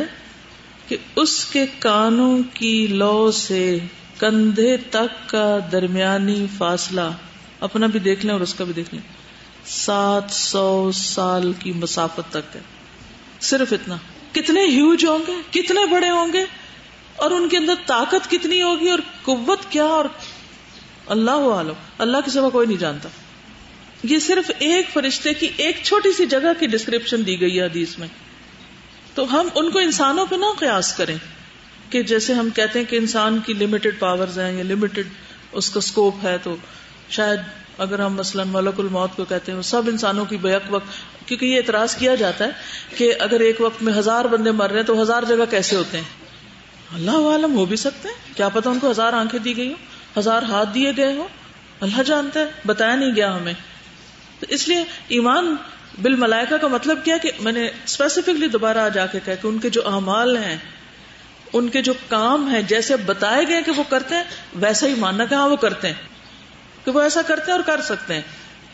کہ اس کے کانوں کی لو سے کندھے تک کا درمیانی فاصلہ، اپنا بھی دیکھ لیں اور اس کا بھی دیکھ لیں، سات سو سال کی مسافت تک ہے۔ صرف اتنا۔ کتنے ہیوج ہوں گے؟ کتنے بڑے ہوں گے؟ اور ان کے اندر طاقت کتنی ہوگی اور قوت کیا اور اللہ عالم، اللہ کے سوا کوئی نہیں جانتا۔ یہ صرف ایک فرشتے کی ایک چھوٹی سی جگہ کی ڈسکرپشن دی گئی ہے حدیث میں۔ تو ہم ان کو انسانوں پہ نہ قیاس کریں کہ جیسے ہم کہتے ہیں کہ انسان کی لمیٹڈ پاور ہیں یا لمیٹڈ اس کا اسکوپ ہے تو شاید اگر ہم مثلاً ملک الموت کو کہتے ہیں سب انسانوں کی بیک وقت، کیونکہ یہ اعتراض کیا جاتا ہے کہ اگر ایک وقت میں ہزار بندے مر رہے ہیں تو ہزار جگہ کیسے ہوتے ہیں؟ اللہ عالم ہو بھی سکتے ہیں۔ کیا پتا ان کو ہزار آنکھیں دی گئی ہو ہزار ہاتھ دیے گئے ہو اللہ جانتا ہے، بتایا نہیں گیا ہمیں۔ تو اس لیے ایمان بل ملائکا کا مطلب کیا کہ میں نے اسپیسیفکلی دوبارہ آ جا کے کہ ان کے جو اعمال ہیں، ان کے جو کام ہیں، جیسے بتائے گئے کہ وہ کرتے ہیں، ویسا ہی ماننا کہ ہاں وہ کرتے ہیں۔ کہ وہ ایسا کرتے ہیں اور کر سکتے ہیں۔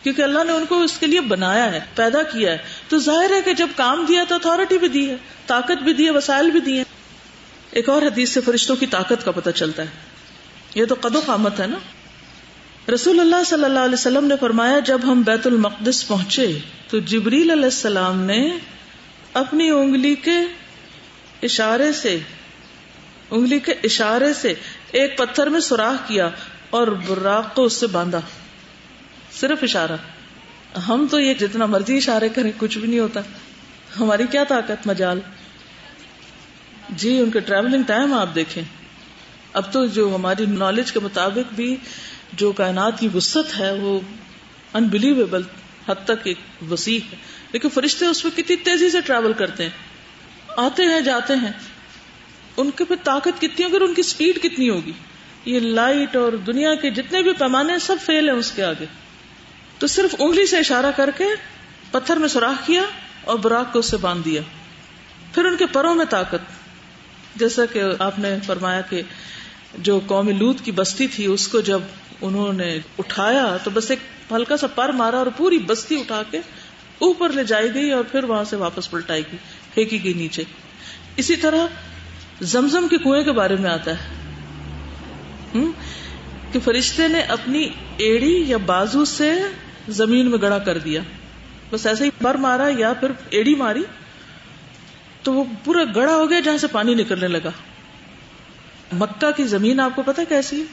کیونکہ اللہ نے ان کو اس کے لیے بنایا ہے، پیدا کیا ہے۔ تو ظاہر ہے کہ جب کام دیا تو اتارٹی بھی دی ہے، طاقت بھی دی ہے، وسائل بھی دیے ایک اور حدیث سے فرشتوں کی طاقت کا پتہ چلتا ہے۔ یہ تو قد و قامت ہے نا۔ رسول اللہ صلی اللہ علیہ وسلم نے فرمایا، جب ہم بیت المقدس پہنچے تو جبریل علیہ السلام نے اپنی انگلی کے اشارے سے، انگلی کے اشارے سے ایک پتھر میں سوراخ کیا اور براق کو اس سے باندھا۔ صرف اشارہ۔ ہم تو یہ جتنا مرضی اشارے کریں، کچھ بھی نہیں ہوتا۔ ہماری کیا طاقت، مجال؟ جی ان کے ٹریولنگ ٹائم آپ دیکھیں۔ اب تو جو ہماری نالج کے مطابق بھی جو کائنات کی وسط ہے، وہ انبلیویبل حد تک ایک وسیع ہے۔ لیکن فرشتے اس میں کتنی تیزی سے ٹریول کرتے ہیں۔ آتے ہیں، جاتے ہیں۔ ان کے پہ طاقت کتنی ہوگی اور ان کی اسپیڈ کتنی ہوگی؟ یہ لائٹ اور دنیا کے جتنے بھی پیمانے سب فیل ہیں اس کے آگے۔ تو صرف انگلی سے اشارہ کر کے پتھر میں سوراخ کیا اور براق کو اس سے باندھ دیا۔ پھر ان کے پروں میں طاقت۔ جیسا کہ آپ نے فرمایا کہ جو قومی لوت کی بستی تھی، اس کو جب انہوں نے اٹھایا، تو بس ایک ہلکا سا پر مارا اور پوری بستی اٹھا کے اوپر لے جائی گئی اور پھر وہاں سے واپس پلٹائی گئی، پھینکی گئی نیچے۔ اسی طرح زمزم کے کنویں کے بارے میں آتا ہے۔ کہ فرشتے نے اپنی ایڑی یا بازو سے زمین میں گڑا کر دیا۔ بس ایسے ہی پر مارا یا پھر ایڑی ماری۔ تو وہ پورا گڑا ہو گیا جہاں سے پانی نکلنے لگا۔ مکہ کی زمین آپ کو پتا کیسی ہے؟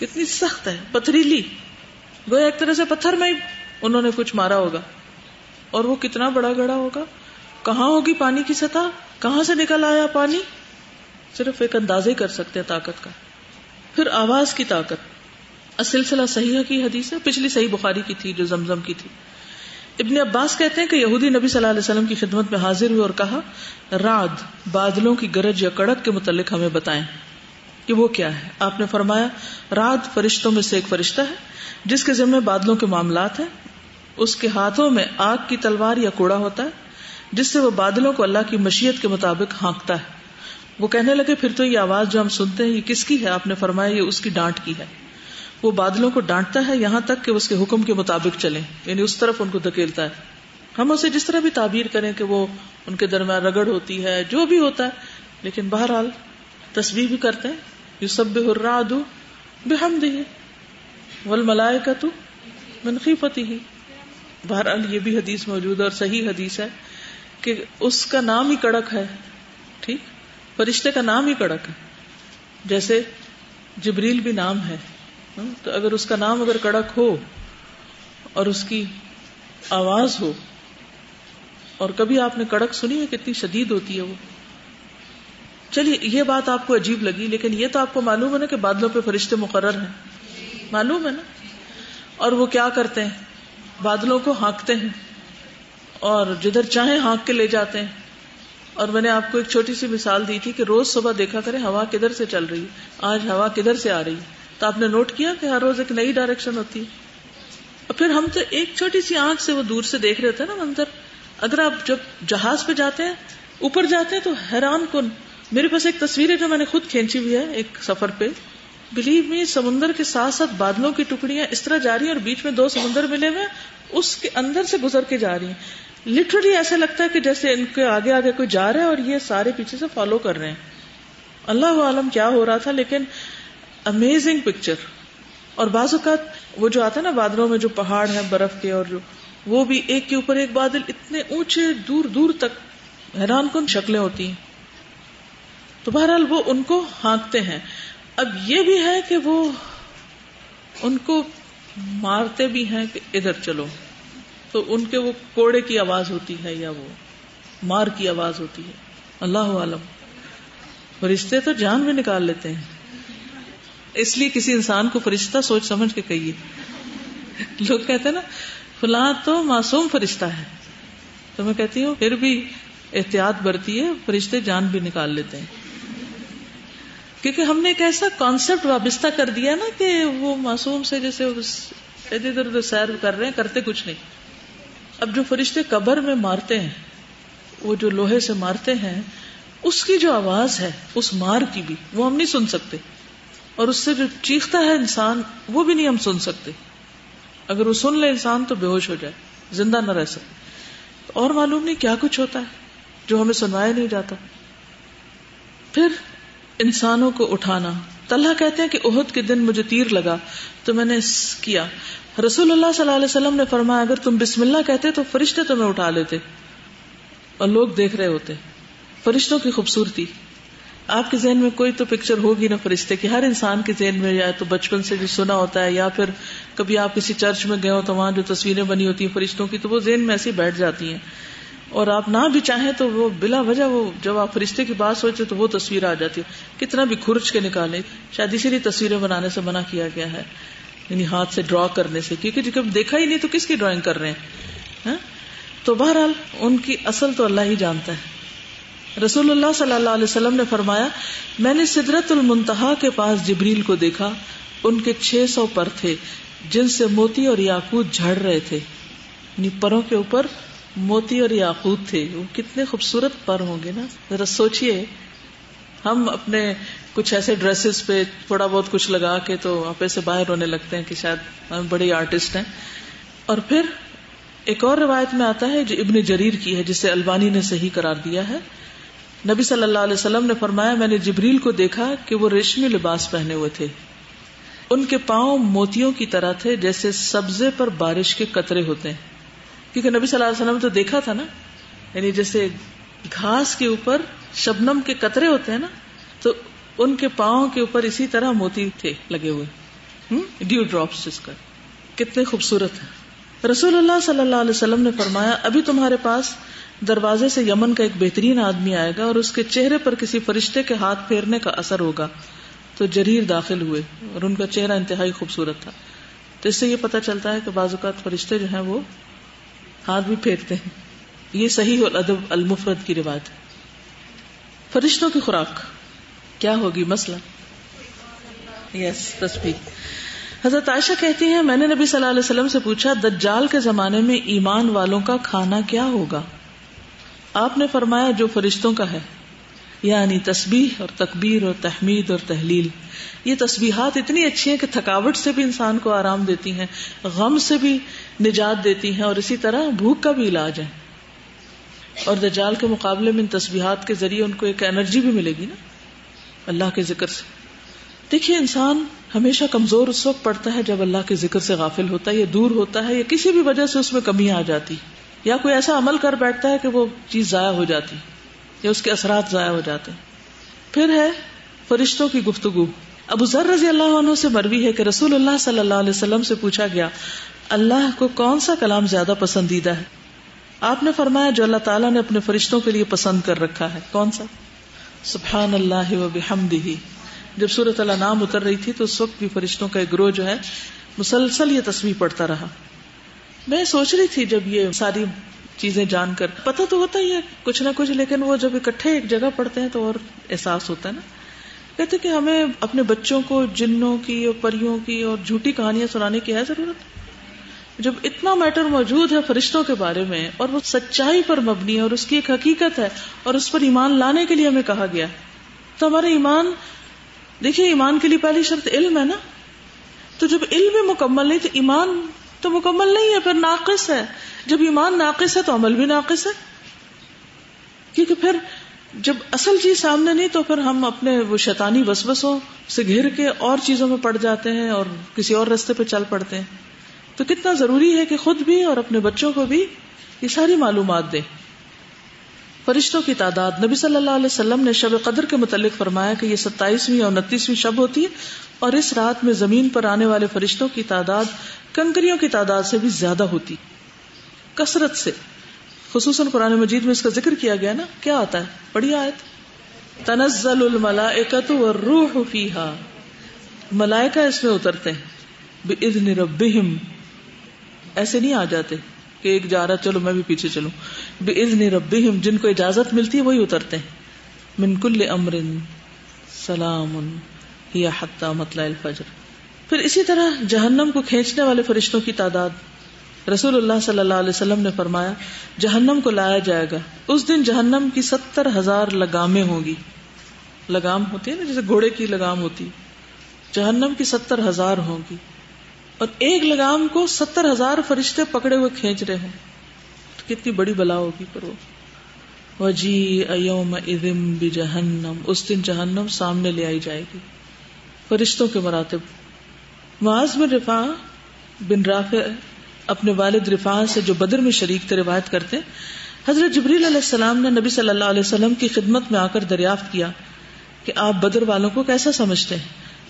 کتنی سخت ہے، پتھریلی۔ گویا ایک طرح سے پتھر میں انہوں نے کچھ مارا ہوگا۔ اور وہ کتنا بڑا گڑا ہوگا؟ کہاں ہوگی پانی کی سطح؟ کہاں سے نکل آیا پانی؟ صرف ایک اندازے کر سکتے ہیں طاقت کا۔ پھر آواز کی طاقت۔ سلسلہ صحیح کی حدیث ہے، پچھلی صحیح بخاری کی تھی جو زمزم کی تھی۔ ابن عباس کہتے ہیں کہ یہودی نبی صلی اللہ علیہ وسلم کی خدمت میں حاضر ہوئے اور کہا راد بادلوں کی گرج یا کڑک کے متعلق ہمیں بتائیں کہ وہ کیا ہے؟ آپ نے فرمایا رات فرشتوں میں سے ایک فرشتہ ہے، جس کے ذمہ بادلوں کے معاملات ہیں۔ اس کے ہاتھوں میں آگ کی تلوار یا کوڑا ہوتا ہے، جس سے وہ بادلوں کو اللہ کی مشیت کے مطابق ہانکتا ہے۔ وہ کہنے لگے، پھر تو یہ آواز جو ہم سنتے ہیں، یہ کس کی ہے؟ آپ نے فرمایا، یہ اس کی ڈانٹ کی ہے۔ وہ بادلوں کو ڈانٹتا ہے یہاں تک کہ اس کے حکم کے مطابق چلے یعنی اس طرف ان کو دھکیلتا ہے۔ ہم اسے جس طرح بھی تعبیر کریں کہ وہ ان کے درمیان رگڑ ہوتی ہے، جو بھی ہوتا ہے، لیکن بہرحال تصویر بھی کرتے ہیں۔ یو سب الرعد بحمدہ والملائکۃ من خیفتہ بہرحال یہ بھی حدیث موجود ہے اور صحیح حدیث ہے کہ اس کا نام ہی کڑک ہے۔ ٹھیک؟ فرشتے کا نام ہی کڑک ہے۔ جیسے جبریل بھی نام ہے۔ تو اگر اس کا نام اگر کڑک ہو اور اس کی آواز ہو، اور کبھی آپ نے کڑک سنی ہے کتنی شدید ہوتی ہے وہ۔ چلیے، یہ بات آپ کو عجیب لگی، لیکن یہ تو آپ کو معلوم ہے نا کہ بادلوں پہ فرشتے مقرر ہیں۔ معلوم ہے نا؟ اور وہ کیا کرتے ہیں؟ بادلوں کو ہانکتے ہیں، اور جدھر چاہیں ہانک کے لے جاتے ہیں۔ اور میں نے آپ کو ایک چھوٹی سی مثال دی تھی کہ روز صبح دیکھا کریں، ہوا کدھر سے چل رہی آج ہوا کدھر سے آ رہی تو آپ نے نوٹ کیا کہ ہر روز ایک نئی ڈائریکشن ہوتی ہے؟ اور پھر ہم تو ایک چھوٹی سی آنکھ سے وہ دور سے دیکھ رہے تھے نا منظر۔ اگر آپ جب جہاز پہ جاتے ہیں، اوپر جاتے ہیں تو حیران کن۔ میرے پاس ایک تصویر ہے جو میں نے خود کھینچی ہوئی ہے ایک سفر پہ۔ بلیو می سمندر کے ساتھ ساتھ بادلوں کی ٹکڑیاں اس طرح جا رہی ہیں اور بیچ میں دو سمندر ملے ہوئے اس کے اندر سے گزر کے جا رہی ہیں۔ لٹرلی ایسا لگتا ہے کہ جیسے ان کے آگے آگے کوئی جا رہا ہے اور یہ سارے پیچھے سے فالو کر رہے ہیں۔ اللہ عالم کیا ہو رہا تھا، لیکن امیزنگ پکچر اور بعض اوقات وہ جو آتا ہے نا بادلوں میں جو پہاڑ ہیں برف کے اور جو وہ بھی ایک کے اوپر ایک بادل اتنے اونچے دور دور تک حیران کن شکلیں ہوتی ہیں۔ تو بہرحال وہ ان کو ہانکتے ہیں۔ اب یہ بھی ہے کہ وہ ان کو مارتے بھی ہیں کہ ادھر چلو۔ تو ان کے وہ کوڑے کی آواز ہوتی ہے یا وہ مار کی آواز ہوتی ہے۔ اللہ عالم۔ فرشتے تو جان بھی نکال لیتے ہیں۔ اس لیے کسی انسان کو فرشتہ سوچ سمجھ کے کہیے۔ لوگ کہتے ہیں نا، فلاں تو معصوم فرشتہ ہے۔ تو میں کہتی ہوں، پھر بھی احتیاط برتی ہے، فرشتے جان بھی نکال لیتے ہیں۔ کیونکہ ہم نے ایک ایسا کانسیپٹ وابستہ کر دیا نا کہ وہ معصوم سے جیسے ادھر ادھر سیر کر رہے ہیں، کرتے کچھ نہیں۔ اب جو فرشتے قبر میں مارتے ہیں، وہ جو لوہے سے مارتے ہیں، اس کی جو آواز ہے، اس مار کی بھی، وہ ہم نہیں سن سکتے۔ اور اس سے جو چیختا ہے انسان، وہ بھی نہیں ہم سن سکتے۔ اگر وہ سن لے انسان تو بے ہوش ہو جائے، زندہ نہ رہ سکے۔ اور معلوم نہیں کیا کچھ ہوتا ہے جو ہمیں سنوایا نہیں جاتا۔ پھر انسانوں کو اٹھانا۔ طلحہ کہتے ہیں کہ عہد کے دن مجھے تیر لگا، تو میں نے کیا۔ رسول اللہ صلی اللہ علیہ وسلم نے فرمایا، اگر تم بسم اللہ کہتے تو فرشتے تمہیں اٹھا لیتے۔ اور لوگ دیکھ رہے ہوتے۔ فرشتوں کی خوبصورتی۔ آپ کے ذہن میں کوئی تو پکچر ہوگی نا فرشتے کی؟ ہر انسان کے ذہن میں یا تو بچپن سے جو سنا ہوتا ہے یا پھر کبھی آپ کسی چرچ میں گئے ہو تو وہاں جو تصویریں بنی ہوتی ہیں فرشتوں کی تو وہ ذہن میں ایسی بیٹھ جاتی ہیں۔ اور آپ نہ بھی چاہیں تو وہ بلا وجہ وہ جب آپ فرشتے کی بات سوچے تو وہ تصویر آ جاتی ہے۔ کتنا بھی کھرچ کے نکالے، شاید اسی لیے تصویریں بنانے سے منع کیا گیا ہے۔ یعنی ہاتھ سے ڈرا کرنے سے، کیونکہ جب دیکھا ہی نہیں تو کس کی ڈرائنگ کر رہے ہیں؟ ہاں؟ تو بہرحال ان کی اصل تو اللہ ہی جانتا ہے۔ رسول اللہ صلی اللہ علیہ وسلم نے فرمایا، میں نے سدرت المنتہا کے پاس جبریل کو دیکھا، ان کے چھ سو پر تھے، جن سے موتی اور یاقوت جھڑ رہے تھے۔ یعنی پروں کے اوپر موتی اور یاقوت تھے۔ وہ کتنے خوبصورت پر ہوں گے نا؟ ذرا سوچئے۔ ہم اپنے کچھ ایسے ڈریسز پہ تھوڑا بہت کچھ لگا کے تو آپ ایسے باہر ہونے لگتے ہیں کہ شاید ہم بڑے آرٹسٹ ہیں۔ اور پھر ایک اور روایت میں آتا ہے جو ابن جریر کی ہے، جسے البانی نے صحیح قرار دیا ہے۔ نبی صلی اللہ علیہ وسلم نے فرمایا، میں نے جبریل کو دیکھا کہ وہ ریشمی لباس پہنے ہوئے تھے۔ ان کے پاؤں موتیوں کی طرح تھے، جیسے سبزے پر بارش کے قطرے ہوتے ہیں۔ کیونکہ نبی صلی اللہ علیہ وسلم تو دیکھا تھا نا یعنی جیسے گھاس کے اوپر شبنم کے قطرے ہوتے ہیں نا، تو ان کے پاؤں کے اوپر اسی طرح موتی تھے، لگے ہوئے۔ ڈیو ڈراپس جس کا۔ کتنے خوبصورت ہیں۔ رسول اللہ صلی اللہ علیہ وسلم نے فرمایا، ابھی تمہارے پاس دروازے سے یمن کا ایک بہترین آدمی آئے گا اور اس کے چہرے پر کسی فرشتے کے ہاتھ پھیرنے کا اثر ہوگا۔ تو جریر داخل ہوئے اور ان کا چہرہ انتہائی خوبصورت تھا۔ تو اس سے یہ پتا چلتا ہے کہ بعض اوقات فرشتے جو ہیں وہ ہاتھ بھی پھیرتے ہیں۔ یہ صحیح اور ادب المفرد کی روایت ہے۔ فرشتوں کی خوراک کیا ہوگی مسئلہ؟ یس تصویر حضرت عائشہ کہتی ہیں، میں نے نبی صلی اللہ علیہ وسلم سے پوچھا، دجال کے زمانے میں ایمان والوں کا کھانا کیا ہوگا؟ آپ نے فرمایا جو فرشتوں کا ہے یعنی تسبیح اور تکبیر اور تحمید اور تحلیل۔ یہ تسبیحات اتنی اچھی ہیں کہ تھکاوٹ سے بھی انسان کو آرام دیتی ہیں، غم سے بھی نجات دیتی ہیں اور اسی طرح بھوک کا بھی علاج ہے۔ اور دجال کے مقابلے میں ان تسبیحات کے ذریعے ان کو ایک انرجی بھی ملے گی نا، اللہ کے ذکر سے۔ دیکھیے، انسان ہمیشہ کمزور اس وقت پڑتا ہے جب اللہ کے ذکر سے غافل ہوتا ہے یا دور ہوتا ہے یا کسی بھی وجہ سے اس میں کمی آ جاتی۔ یا کوئی ایسا عمل کر بیٹھتا ہے کہ وہ چیز ضائع ہو جاتی، یا اس کے اثرات ضائع ہو جاتے۔ پھر ہے فرشتوں کی گفتگو۔ ابو ذر رضی اللہ عنہ سے مروی ہے کہ رسول اللہ صلی اللہ علیہ وسلم سے پوچھا گیا، اللہ کو کون سا کلام زیادہ پسندیدہ ہے؟ آپ نے فرمایا، جو اللہ تعالیٰ نے اپنے فرشتوں کے لیے پسند کر رکھا ہے، کون سا؟ سبحان اللہ و بحمدہ۔ جب سورت اللہ نام اتر رہی تھی تو اس وقت بھی فرشتوں کا ایک گروہ جو ہے مسلسل یہ تصویر پڑتا رہا۔ میں سوچ رہی تھی جب یہ ساری چیزیں جان کر، پتہ تو ہوتا ہی ہے، کچھ نہ کچھ، لیکن وہ جب اکٹھے ایک جگہ پڑھتے ہیں تو اور احساس ہوتا ہے نا۔ کہتے کہ ہمیں اپنے بچوں کو، جنوں کی اور پریوں کی اور جھوٹی کہانیاں سنانے کی ہے ضرورت؟ جب اتنا میٹر موجود ہے فرشتوں کے بارے میں، اور وہ سچائی پر مبنی ہے اور اس کی ایک حقیقت ہے، اور اس پر ایمان لانے کے لیے ہمیں کہا گیا تو ہمارا ایمان، دیکھیے ایمان کے لیے پہلی شرط علم ہے نا۔ تو جب علم بھی مکمل نہیں، تو ایمان تو مکمل نہیں ہے، پھر ناقص ہے۔ جب ایمان ناقص ہے تو عمل بھی ناقص ہے۔ کیونکہ پھر جب اصل چیز سامنے نہیں تو پھر ہم اپنے وہ شیطانی وسوسوں سے گھر کے اور چیزوں میں پڑ جاتے ہیں اور کسی اور رستے پہ چل پڑتے ہیں۔ تو کتنا ضروری ہے کہ خود بھی اور اپنے بچوں کو بھی یہ ساری معلومات دیں۔ فرشتوں کی تعداد۔ نبی صلی اللہ علیہ وسلم نے شب قدر کے متعلق فرمایا کہ یہ ستائیسویں اور انتیسویں شب ہوتی ہے اور اس رات میں زمین پر آنے والے فرشتوں کی تعداد کنکریوں کی تعداد سے بھی زیادہ ہوتی۔ کثرت سے۔ خصوصاً قرآن مجید میں اس کا ذکر کیا گیا نا، کیا آتا ہے؟ بڑی آیت۔ تنزل الملائکت والروح فیہا۔ ملائکہ اس میں اترتے ہیں۔ بِإِذْنِ رَبِّهِمْ ایسے نہیں آ جاتے کہ ایک جا رہا، چلو میں بھی پیچھے چلوں۔ بِإِذْنِ رَبِّهِمْ جن کو اجازت ملتی ہے، وہی اترتے ہیں۔ من کل امر سلام یا حتی مطلع الفجر۔ پھر اسی طرح جہنم کو کھینچنے والے فرشتوں کی تعداد۔ رسول اللہ صلی اللہ علیہ وسلم نے فرمایا، جہنم کو لایا جائے گا۔ اس دن جہنم کی ستر ہزار لگامیں ہوں گی۔ لگام ہوتی ہے نا، جیسے گھوڑے کی لگام ہوتی۔ جہنم کی ستر ہزار ہوں گی۔ اور ایک لگام کو ستر ہزار فرشتے پکڑے ہوئے کھینچ رہے ہوں۔ تو کتنی بڑی بلا ہوگی پر وہ۔ وجی ایوم ادم بھی جہنم اس دن جہنم سامنے لے آئی جائے گی۔ فرشتوں کے مراتب۔ معاذ بن رفا بن رافع اپنے والد رفا سے جو بدر میں شریک تھے روایت کرتے حضرت جبریل علیہ السلام نے نبی صلی اللہ علیہ وسلم کی خدمت میں آ کر دریافت کیا کہ آپ بدر والوں کو کیسا سمجھتے ہیں؟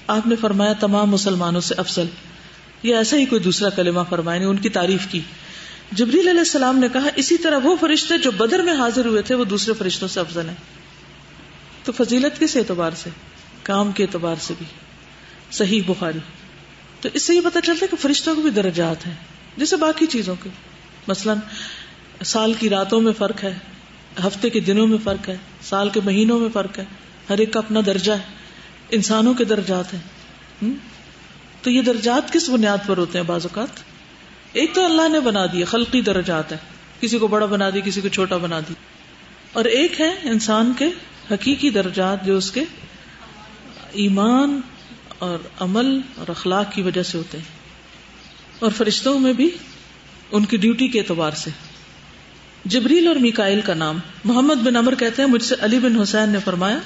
آپ نے فرمایا، تمام مسلمانوں سے افضل۔ یا ایسا ہی کوئی دوسرا کلمہ فرمائے نے یعنی ان کی تعریف کی۔ جبریل علیہ السلام نے کہا، اسی طرح وہ فرشتے جو بدر میں حاضر ہوئے تھے، وہ دوسرے فرشتوں سے افضل ہیں۔ تو فضیلت کس اعتبار سے؟ کام کے اعتبار سے بھی۔ صحیح بخاری۔ تو اس سے یہ پتا چلتا ہے کہ فرشتوں کو بھی درجات ہیں، جیسے باقی چیزوں کے۔ مثلا، سال کی راتوں میں فرق ہے، ہفتے کے دنوں میں فرق ہے، سال کے مہینوں میں فرق ہے۔ ہر ایک کا اپنا درجہ ہے، انسانوں کے درجات ہیں۔ تو یہ درجات کس بنیاد پر ہوتے ہیں بعض اوقات؟ ایک تو اللہ نے بنا دیا خلقی درجات ہے کسی کو بڑا بنا دی، کسی کو چھوٹا بنا دی۔ اور ایک ہے انسان کے حقیقی درجات، جو اس کے ایمان اور عمل اور اخلاق کی وجہ سے ہوتے ہیں۔ اور فرشتوں میں بھی ان کی ڈیوٹی کے اعتبار سے۔ جبریل اور میکائل کا نام محمد بن امر کہتے ہیں۔ مجھ سے علی بن حسین نے فرمایا،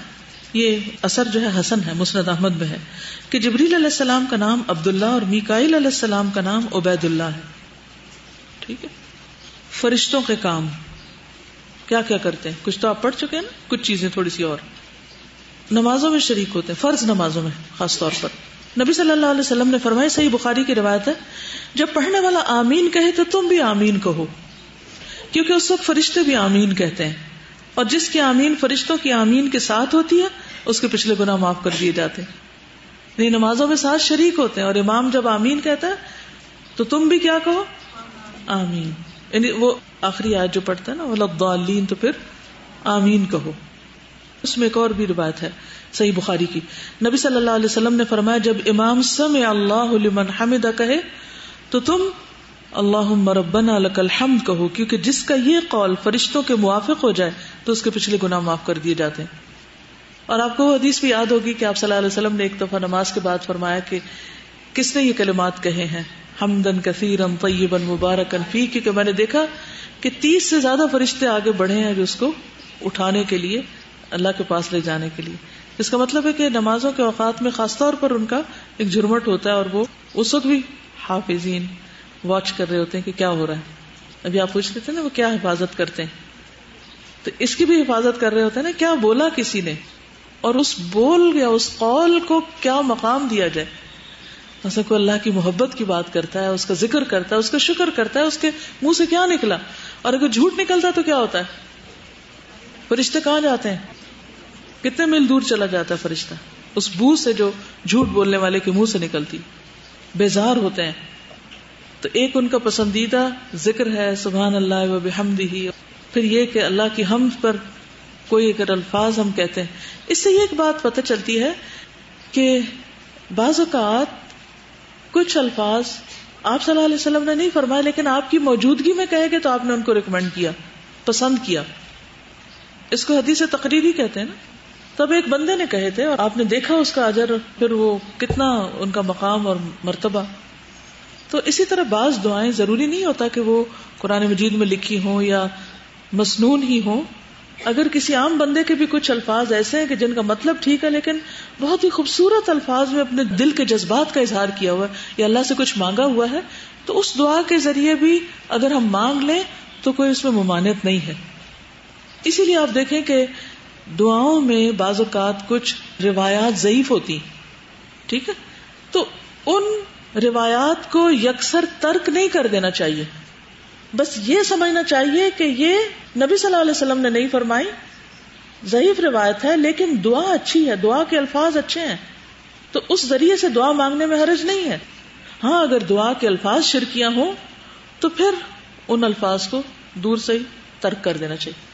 یہ اثر جو ہے حسن ہے مسرد احمد میں ہے، کہ جبریل علیہ السلام کا نام عبداللہ اور میکائل علیہ السلام کا نام عبید اللہ ہے۔ ٹھیک ہے؟ فرشتوں کے کام کیا کیا کرتے ہیں؟ کچھ تو آپ پڑھ چکے ہیں نا؟ کچھ چیزیں تھوڑی سی اور۔ نمازوں میں شریک ہوتے ہیں، فرض نمازوں میں، خاص طور پر۔ نبی صلی اللہ علیہ وسلم نے فرمایا، صحیح بخاری کی روایت ہے، جب پڑھنے والا آمین کہے تو تم بھی آمین کہو، کیونکہ اس وقت فرشتے بھی آمین کہتے ہیں۔ اور جس کی آمین فرشتوں کی آمین کے ساتھ ہوتی ہے، اس کے پچھلے گنا معاف کر دیے جاتے ہیں۔ نہیں نمازوں میں ساتھ شریک ہوتے ہیں، اور امام جب آمین کہتا ہے، تو تم بھی کیا کہو؟ آمین۔ یعنی وہ آخری آج جو پڑھتا ہے نا وہ تو پھر آمین کہو۔ اس میں ایک اور بھی روایت ہے، صحیح بخاری کی۔ نبی صلی اللہ علیہ وسلم نے فرمایا، جب امام سم اللہ لمن حمدہ کہے، تو تم اللہ مربنا لک الحمد کہو، کیونکہ جس کا یہ قول فرشتوں کے موافق ہو جائے، تو اس کے پچھلے گناہ معاف کر دیے جاتے ہیں۔ اور آپ کو وہ حدیث بھی یاد ہوگی کہ آپ صلی اللہ علیہ وسلم نے ایک دفعہ نماز کے بعد فرمایا کہ کس نے یہ کلمات کہے ہیں حمدن کثیرم طیبن مبارکن فی، کیونکہ میں نے دیکھا کہ تیس سے زیادہ فرشتے آگے بڑھے ہیں جو اس کو اٹھانے کے لیے۔ اللہ کے پاس لے جانے کے لیے۔ اس کا مطلب ہے کہ نمازوں کے اوقات میں خاص طور پر ان کا ایک جھرمٹ ہوتا ہے اور وہ اس وقت بھی حافظین واچ کر رہے ہوتے ہیں کہ کیا ہو رہا ہے۔ ابھی آپ پوچھ رہے تھے نا وہ کیا حفاظت کرتے ہیں۔ تو اس کی بھی حفاظت کر رہے ہوتے ہیں نا کیا بولا کسی نے؟ اور اس بول یا اس قول کو کیا مقام دیا جائے؟ ایسا کوئی اللہ کی محبت کی بات کرتا ہے، اس کا ذکر کرتا ہے، اس کا شکر کرتا ہے، اس کے منہ سے کیا نکلا؟ اور اگر جھوٹ نکلتا تو کیا ہوتا ہے؟ فرشتے کہاں جاتے ہیں؟ کتنے میل دور چلا جاتا ہے فرشتہ؟ اس بو سے جو جھوٹ بولنے والے کے منہ سے نکلتی۔ بیزار ہوتے ہیں۔ تو ایک ان کا پسندیدہ ذکر ہے، سبحان اللہ و بحمدہ۔ پھر یہ کہ اللہ کی حمد پر کوئی اگر الفاظ ہم کہتے ہیں۔ اس سے یہ ایک بات پتہ چلتی ہے کہ بعض اوقات کچھ الفاظ آپ صلی اللہ علیہ وسلم نے نہیں فرمایا لیکن آپ کی موجودگی میں کہے گے تو آپ نے ان کو ریکمینڈ کیا، پسند کیا۔ اس کو حدیث تقریری کہتے ہیں نا۔ تب ایک بندے نے کہے تھے اور آپ نے دیکھا اس کا اجر، پھر وہ کتنا ان کا مقام اور مرتبہ۔ تو اسی طرح بعض دعائیں ضروری نہیں ہوتا کہ وہ قرآن مجید میں لکھی ہوں یا مصنون ہی ہوں۔ اگر کسی عام بندے کے بھی کچھ الفاظ ایسے ہیں کہ جن کا مطلب ٹھیک ہے، لیکن بہت ہی خوبصورت الفاظ میں اپنے دل کے جذبات کا اظہار کیا ہوا ہے یا اللہ سے کچھ مانگا ہوا ہے، تو اس دعا کے ذریعے بھی اگر ہم مانگ لیں تو کوئی اس میں ممانعت نہیں ہے۔ اسی لیے آپ دیکھیں کہ دعاؤں میں بعض اوقات کچھ روایات ضعیف ہوتی ٹھیک ہے؟ تو ان روایات کو یکسر ترک نہیں کر دینا چاہیے۔ بس یہ سمجھنا چاہیے کہ یہ نبی صلی اللہ علیہ وسلم نے نہیں فرمائی۔ ضعیف روایت ہے، لیکن دعا اچھی ہے، دعا کے الفاظ اچھے ہیں۔ تو اس ذریعے سے دعا مانگنے میں حرج نہیں ہے۔ ہاں اگر دعا کے الفاظ شرکیاں ہوں، تو پھر ان الفاظ کو دور سے ہی ترک کر دینا چاہیے۔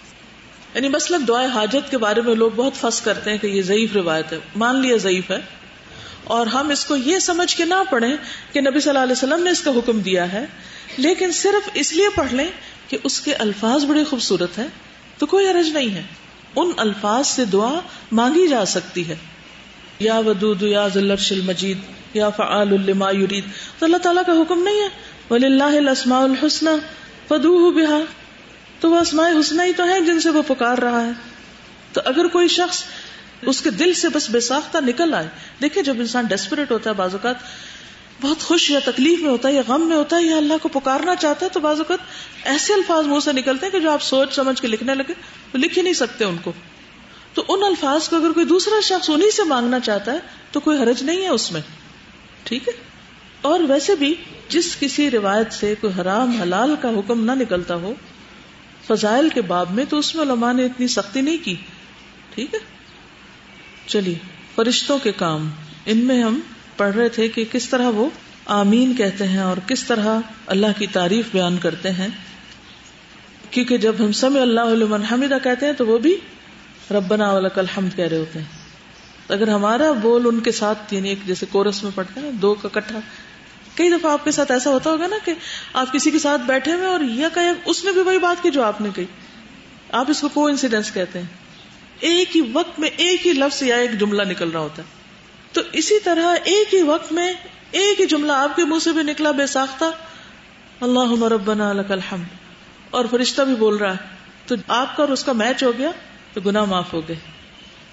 یعنی مثلاً دعائیں حاجت کے بارے میں لوگ بہت فس کرتے ہیں کہ یہ ضعیف روایت ہے، مان لیا ضعیف ہے۔ اور ہم اس کو یہ سمجھ کے نہ پڑھیں کہ نبی صلی اللہ علیہ وسلم نے اس کا حکم دیا ہے، لیکن صرف اس لیے پڑھ لیں کہ اس کے الفاظ بڑے خوبصورت ہیں۔ تو کوئی عرض نہیں ہے۔ ان الفاظ سے دعا مانگی جا سکتی ہے۔ یا ودود یا ذلرش المجید، یا فعال الما یرید۔ تو اللہ تعالیٰ کا حکم نہیں ہے۔ ولی اللہ الاسماء الحسن فدوہ بہا تو وہ اسماء حسنہ ہی تو ہیں جن سے وہ پکار رہا ہے۔ تو اگر کوئی شخص اس کے دل سے بس بے ساختہ نکل آئے، دیکھیں جب انسان ڈیسپریٹ ہوتا ہے بعض اوقات، بہت خوش یا تکلیف میں ہوتا ہے یا غم میں ہوتا ہے یا اللہ کو پکارنا چاہتا ہے، تو بعض اوقات ایسے الفاظ منہ سے نکلتے ہیں کہ جو آپ سوچ سمجھ کے لکھنے لگے وہ لکھ ہی نہیں سکتے ان کو۔ تو ان الفاظ کو اگر کوئی دوسرا شخص انہیں سے مانگنا چاہتا ہے، تو کوئی حرج نہیں ہے اس میں۔ ٹھیک ہے؟ اور ویسے بھی جس کسی روایت سے کوئی حرام حلال کا حکم نہ نکلتا ہو فضائل کے باب میں تو اس میں علماء نے اتنی سختی نہیں کی۔ ٹھیک ہے؟ چلیے، فرشتوں کے کام۔ ان میں ہم پڑھ رہے تھے کہ کس طرح وہ آمین کہتے ہیں اور کس طرح اللہ کی تعریف بیان کرتے ہیں۔ کیونکہ جب ہم سمے اللہ علم حمیدہ کہتے ہیں تو وہ بھی ربنا ولک الحمد کہہ رہے ہوتے ہیں۔ اگر ہمارا بول ان کے ساتھ یعنی ایک جیسے کورس میں پڑھتے ہیں، دو کا کٹھا کئی دفعہ آپ کے ساتھ ایسا ہوتا ہوگا نا کہ آپ کسی کے ساتھ بیٹھے ہوئے اور یہ کہ اس نے بھی وہی بات کی جو آپ نے کہی۔ آپ اس کو کو انسیڈینس کہتے ہیں۔ ایک ہی وقت میں ایک ہی لفظ یا ایک جملہ نکل رہا ہوتا ہے۔ تو اسی طرح ایک ہی وقت میں ایک ہی جملہ آپ کے منہ سے بھی نکلا بے ساختہ۔ اللہ مربنا لک الحمد۔ اور فرشتہ بھی بول رہا ہے، تو آپ کا اور اس کا میچ ہو گیا تو گناہ معاف ہو گئے۔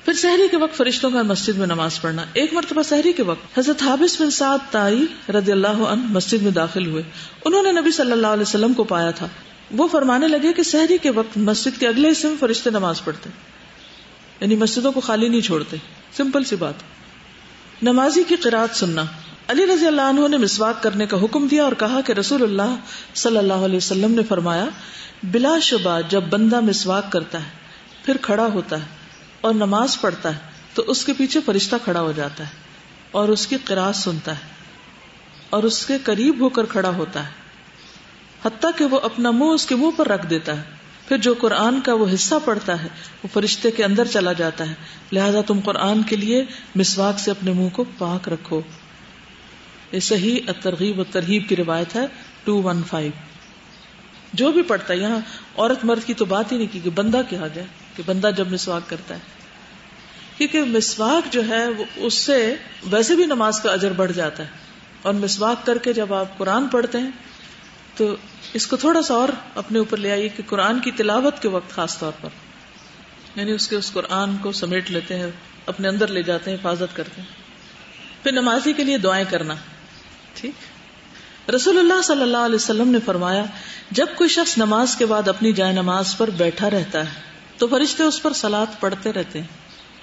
پھر سحری کے وقت فرشتوں کا مسجد میں نماز پڑھنا۔ ایک مرتبہ سحری کے وقت حضرت حابس بن سعد تائی رضی اللہ عنہ مسجد میں داخل ہوئے۔ انہوں نے نبی صلی اللہ علیہ وسلم کو پایا تھا۔ وہ فرمانے لگے کہ سحری کے وقت مسجد کے اگلے حصے میں فرشتے نماز پڑھتے۔ یعنی مسجدوں کو خالی نہیں چھوڑتے۔ سمپل سی بات۔ نمازی کی قرآد سننا۔ علی رضی اللہ عنہ نے مسواک کرنے کا حکم دیا اور کہا کہ رسول اللہ صلی اللہ علیہ وسلم نے فرمایا، بلا شبہ جب بندہ مسواک کرتا ہے، پھر کھڑا ہوتا ہے۔ اور نماز پڑھتا ہے تو اس کے پیچھے فرشتہ کھڑا ہو جاتا ہے اور اس کی قرآد سنتا ہے اور اس کے قریب ہو کر کھڑا ہوتا ہے۔ حتیٰ کہ وہ اپنا منہ اس کے منہ پر رکھ دیتا ہے۔ پھر جو قرآن کا وہ حصہ پڑتا ہے، وہ فرشتے کے اندر چلا جاتا ہے۔ لہذا تم قرآن کے لیے مسواک سے اپنے منہ کو پاک رکھو۔ یہ صحیح ترغیب و ترغیب کی روایت ہے ٹو ون فائیو جو بھی پڑھتا ہے، یہاں عورت مرد کی تو بات ہی نہیں کی کہ بندہ کیا گیا کہ بندہ جب مسواک کرتا ہے۔ کیونکہ مسواک جو ہے وہ اس سے ویسے بھی نماز کا اجر بڑھ جاتا ہے۔ اور مسواک کر کے جب آپ قرآن پڑھتے ہیں، تو اس کو تھوڑا سا اور اپنے اوپر لے آئیے کہ قرآن کی تلاوت کے وقت خاص طور پر۔ یعنی اس کے اس قرآن کو سمیٹ لیتے ہیں، اپنے اندر لے جاتے ہیں، حفاظت کرتے ہیں۔ پھر نمازی کے لیے دعائیں کرنا۔ ٹھیک۔ رسول اللہ صلی اللہ علیہ وسلم نے فرمایا، جب کوئی شخص نماز کے بعد اپنی جائے نماز پر بیٹھا رہتا ہے تو فرشتے اس پر سلاد پڑھتے رہتے ہیں۔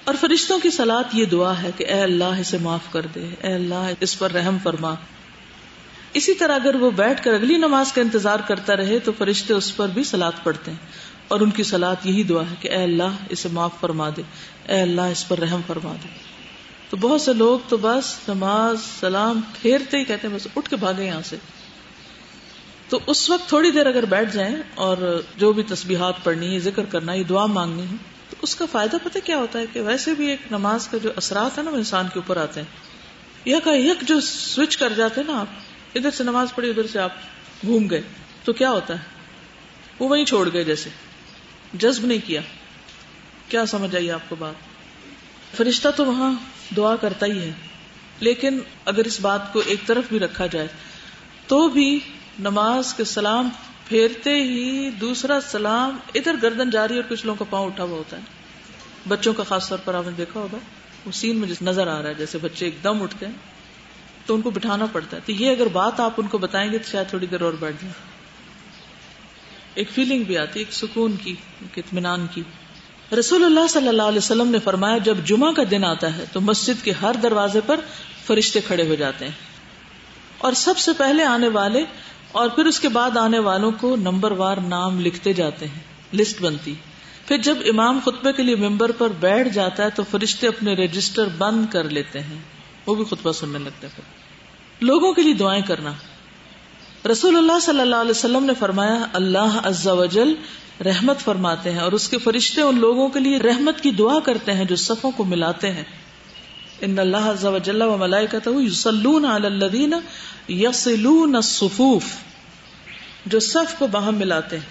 اور فرشتوں کی سلاد یہ دعا ہے کہ اے اللہ اسے معاف کر دے، اے اللہ اس پر رحم فرما۔ اسی طرح اگر وہ بیٹھ کر اگلی نماز کا انتظار کرتا رہے تو فرشتے اس پر بھی سلاد پڑھتے ہیں۔ اور ان کی سلاد یہی دعا ہے کہ اے اللہ اسے معاف فرما دے، اے اللہ اس پر رحم فرما دے۔ تو بہت سے لوگ تو بس نماز، سلام پھیرتے ہی کہتے ہیں، بس اٹھ کے بھاگے یہاں سے۔ تو اس وقت تھوڑی دیر اگر بیٹھ جائیں اور جو بھی تسبیحات پڑھنی ہے، ذکر کرنا یہ دعا مانگنی ہے، تو اس کا فائدہ پتہ کیا ہوتا ہے کہ ویسے بھی ایک نماز کا جو اثرات ہے نا، وہ انسان کے اوپر آتے ہیں۔ یک یک جو سوئچ کر جاتے ہیں نا آپ، ادھر سے نماز پڑھی، ادھر سے آپ گھوم گئے، تو کیا ہوتا ہے؟ وہ وہیں چھوڑ گئے جیسے۔ جذب نہیں کیا۔ کیا سمجھ آئیے آپ کو بات؟ فرشتہ تو وہاں دعا کرتا ہی ہے، لیکن اگر اس بات کو ایک طرف بھی رکھا جائے، تو بھی نماز کے سلام پھیرتے ہی دوسرا سلام ادھر گردن جاری اور کچھ لوگوں کا پاؤں اٹھا ہوا ہوتا ہے۔ بچوں کا خاص طور پر آپ نے دیکھا ہوگا۔ وہ سین میں نظر آ رہا ہے، جیسے بچے ایک دم اٹھتے ہیں، تو ان کو بٹھانا پڑتا ہے۔ تو یہ اگر بات آپ ان کو بتائیں گے تو شاید تھوڑی دیر اور بیٹھ جائیں۔ ایک فیلنگ بھی آتی، ایک سکون کی، ایک اطمینان کی۔ رسول اللہ صلی اللہ علیہ وسلم نے فرمایا، جب جمعہ کا دن آتا ہے تو مسجد کے ہر دروازے پر فرشتے کھڑے ہو جاتے ہیں۔ اور سب سے پہلے آنے والے اور پھر اس کے بعد آنے والوں کو نمبر وار نام لکھتے جاتے ہیں، لسٹ بنتی۔ پھر جب امام خطبے کے لیے ممبر پر بیٹھ جاتا ہے تو فرشتے اپنے رجسٹر بند کر لیتے ہیں۔ وہ بھی خطبہ سننے لگتے پھر۔ لوگوں کے لیے دعائیں کرنا۔ رسول اللہ صلی اللہ علیہ وسلم نے فرمایا، اللہ عز و جل رحمت فرماتے ہیں اور اس کے فرشتے ان لوگوں کے لیے رحمت کی دعا کرتے ہیں جو صفوں کو ملاتے ہیں۔ ان اللہ عز و جل و ملائکتہ یصلون علی الذین یصلون الصفوف۔ جو صف کو باہم ملاتے ہیں۔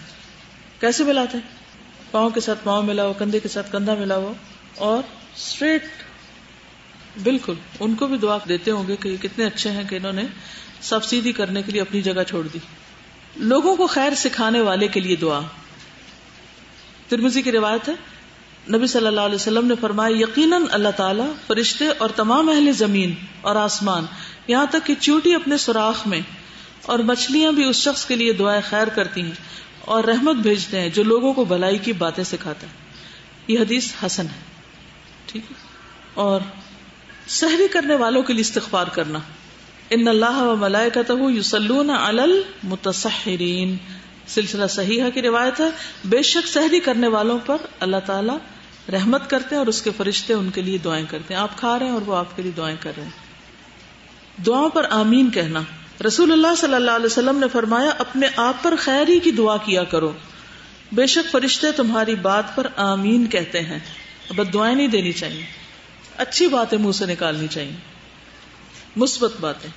کیسے ملاتے ہیں؟ پاؤں کے ساتھ پاؤں ملا ہو کندھے کے ساتھ کندھا ملا ہو اور اسٹریٹ بالکل، ان کو بھی دعا دیتے ہوں گے کہ یہ کتنے اچھے ہیں کہ انہوں نے سب سیدھی کرنے کے لیے اپنی جگہ چھوڑ دی۔ لوگوں کو خیر سکھانے والے کے لیے دعا۔ ترمزی کی روایت ہے، نبی صلی اللہ علیہ وسلم نے فرمایا، یقیناً اللہ تعالیٰ فرشتے اور تمام اہل زمین اور آسمان یہاں تک کہ چوٹی اپنے سوراخ میں اور مچھلیاں بھی اس شخص کے لیے دعائیں خیر کرتی ہیں اور رحمت بھیجتے ہیں جو لوگوں کو بھلائی کی باتیں سکھاتا ہے۔ یہ حدیث حسن ہے، ٹھیک ہے؟ اور سحری کرنے والوں کے لیے استغفار کرنا۔ ان اللہ و ملائکتہ یصلون علی المتصحرین۔ سلسلہ صحیحہ کی روایت ہے۔ بے شک سحری کرنے والوں پر اللہ تعالی رحمت کرتے ہیں اور اس کے فرشتے ان کے لیے دعائیں کرتے ہیں۔ آپ کھا رہے ہیں اور وہ آپ کے لیے دعائیں کر رہے ہیں۔ دعاؤں پر آمین کہنا۔ رسول اللہ صلی اللہ علیہ وسلم نے فرمایا، اپنے آپ پر خیری کی دعا کیا کرو۔ بے شک فرشتے تمہاری بات پر آمین کہتے ہیں۔ بس دعائیں نہیں دینی چاہیے۔ اچھی باتیں منہ سے نکالنی چاہیے۔ مثبت باتیں۔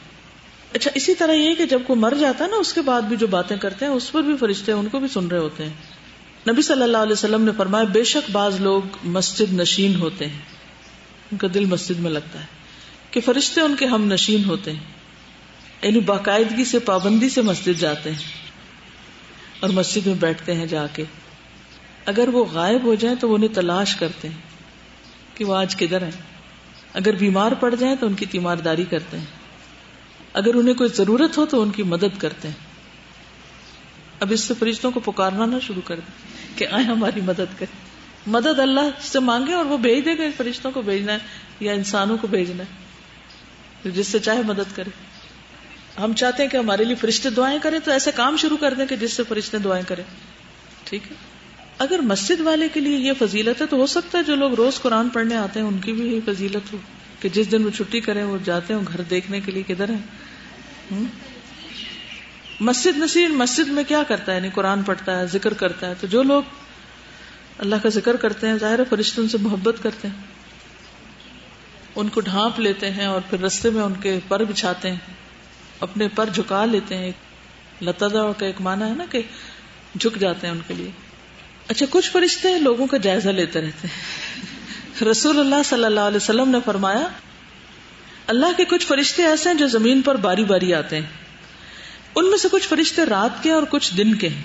اچھا اسی طرح یہ کہ جب کوئی مر جاتا ہے نا، اس کے بعد بھی جو باتیں کرتے ہیں، اس پر بھی فرشتے ان کو بھی سن رہے ہوتے ہیں۔ نبی صلی اللہ علیہ وسلم نے فرمایا، بے شک بعض لوگ مسجد نشین ہوتے ہیں۔ ان کا دل مسجد میں لگتا ہے کہ فرشتے ان کے ہم نشین ہوتے ہیں۔ یعنی باقاعدگی سے پابندی سے مسجد جاتے ہیں اور مسجد میں بیٹھتے ہیں جا کے۔ اگر وہ غائب ہو جائیں تو وہ انہیں تلاش کرتے ہیں کہ وہ آج کدھر ہیں۔ اگر بیمار پڑ جائیں تو ان کی تیمارداری کرتے ہیں۔ اگر انہیں کوئی ضرورت ہو تو ان کی مدد کرتے ہیں۔ اب اس سے فرشتوں کو پکارنا نہ شروع کر دیں کہ آئے ہماری مدد کریں۔ مدد اللہ سے مانگے اور وہ بھیج دے گا، فرشتوں کو بھیجنا ہے یا انسانوں کو بھیجنا ہے۔ جس سے چاہے مدد کرے۔ ہم چاہتے ہیں کہ ہمارے لیے فرشتے دعائیں کریں تو ایسے کام شروع کر دیں کہ جس سے فرشتے دعائیں کریں۔ ٹھیک ہے؟ اگر مسجد والے کے لیے یہ فضیلت ہے تو ہو سکتا ہے جو لوگ روز قرآن پڑھنے آتے ہیں ان کی بھی یہ فضیلت ہو کہ جس دن وہ چھٹی کریں وہ جاتے ہیں گھر دیکھنے کے لیے کدھر ہے مسجد نصیر، مسجد میں کیا کرتا ہے؟ یعنی قرآن پڑھتا ہے، ذکر کرتا ہے۔ تو جو لوگ اللہ کا ذکر کرتے ہیں، ظاہر فرشتے ان سے محبت کرتے ہیں۔ ان کو ڈھانپ لیتے ہیں اور پھر رستے میں ان کے پر بچھاتے ہیں۔ اپنے پر جھکا لیتے ہیں لتا کا ایک مانا ہے نا کہ جھک جاتے ہیں ان کے لیے۔ اچھا کچھ فرشتے لوگوں کا جائزہ لیتے رہتے ہیں۔ رسول اللہ صلی اللہ علیہ وسلم نے فرمایا، اللہ کے کچھ فرشتے ایسے ہیں جو زمین پر باری باری آتے ہیں۔ ان میں سے کچھ فرشتے رات کے اور کچھ دن کے ہیں۔